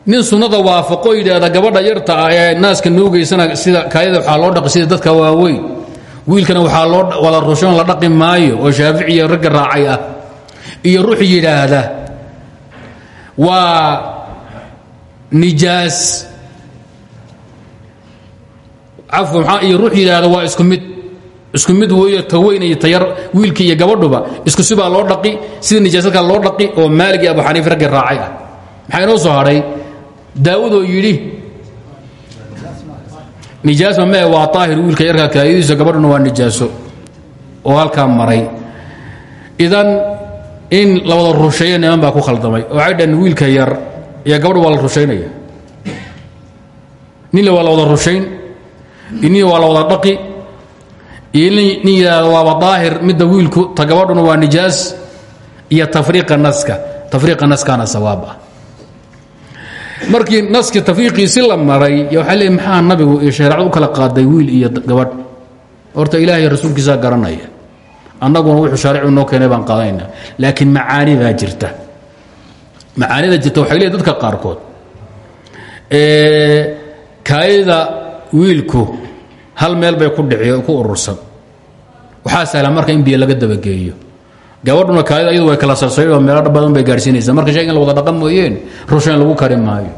S1: Nin sunnada waafaqo yidhaahda gabadha yarta ah ee naaska nuugaysana sida kaayada waxaa loo dhaqi sida dadka waaweyn. Wiilkana waxaa loo wala rushoon la dhaqi maayo oo shaafici iyo ragga raacay ah. Iyo ruux yidhaahda waa nijaas. Cafwan iyo ruux yidhaahda waa isku mid isku mid weeyo taweyn iyo tayar wiilkii iyo gabadhuba isku sibaa loo dhaqi sida nijaasadka loo dhaqi oo maalig iyo abu xaniif raggi raacay ah. Maxaa inoo soo hadhay? Daawud oo yidhi nijaasa mee waa aahir wiilka yarkaa kaayadiisa gabadhuna waa nijaaso. Oo halkaa maray. Idan in la rusheeyo niman baa ku khaldamay oo waxay wiilka yar iyo gabadhu waa la rushaynaya la wada rushayn inin waa wada dhaqi nin yidhaahdo waaba daahir midda wiilku ta gabadhuna waa nijaas iyo tafriiqa naska. Tafriiqa naskaana sawaab ah markii naskii tafriiqiisi la maray y waxaa leey maxaa nabigu iyo shareecad u kala qaaday wiil iyo gabadh? Horta ilaahay rasuulkiisaa garanaya. Annaguna wuxuu shaaricu noo keenay baan qaadanaynaa laakiin macaanidaa jirta. Macaanida jirta waxay leeyihiin dadka qaarkood. Kaayada wiilku hal meel bay ku dhici ku urursan. Waxaa sahlan marka in biyo laga dabageeyo gabadhuna kaadida iyadu way kala sarsay oo meelo badan bay gaarsiinaysaa. Marka shaygan la wada dhaqan mooyeen rushayn lagu kari maayo.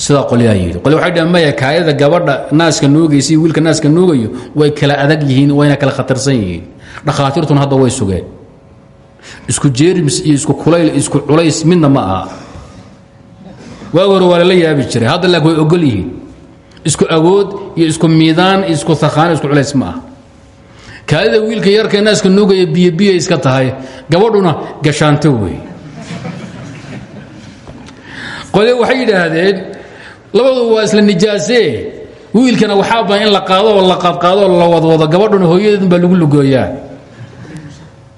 S1: Sidaa qolyaa yidhi. Qolya waxay kaayada gabadha naaska nuugaysa wiilka naaska nuugayo way kala adag yihiin wayna kala khatarsan yihiin. Dhakhaatiirtuna hadda way sugeen. Isku jeerims iyo isku kulayl isku culays midna ma aha. Waagi hore waa lala jiray. Hadda way ogol yihiin isku awood iyo isku miidaan iyo isku sakhaan isku culays ma aha wiilka yarkae naaska nuugaya biyobiya iska tahay gabadhuna gashaanto wey qole waxay yidhaahdeen labadu waa isla nijaasee wiilkana waxaa badan in la qaado oo la qaadqaado oo la wadwado. Gabadhuna hooyadeedun baa lagu lugooyaa.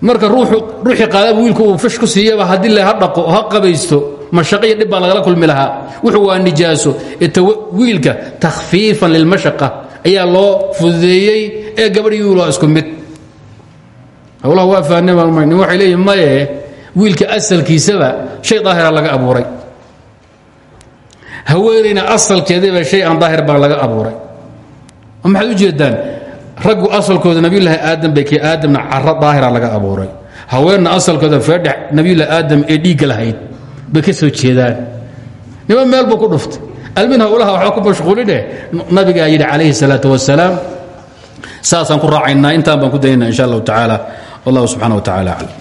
S1: Marka ruuxii qaadaba wiilku uu fish ku siiyaba haddii le ha dhaqo ha qabaysto mashaqiyo dhib baa lagala kulmi lahaa. Wuxuu waa nijaaso. Ee wiilka takhfiifan lilmashaqa ayaa loo fududeeyey ee gabadh wiil isku mid. Howlaha waa fahnay nin waxay leeyihiin maye wiilka asalkiisaba shay daahira laga abuuray. Haweenayna asalkeediiba shay aan daahir baa laga abuuray. Maxaad u jeedaan? Raggu asalkooda nabiyulaahi aadam bay kee aadamna caro daahira laga abuuray. Haweenna asalkooda feedhex nabiyulahi aadam ee dhiigga bay ka soo jeedaan niman meel buu ku dhuftay almin howlaha waxba ku mashquulineh nabigaa yidhi calayhi الsalaaة wasalaam saasaan ku raacaynaa intaan baan ku daynaa in sha allahu tacaala wallahu subxana wa tacala aclam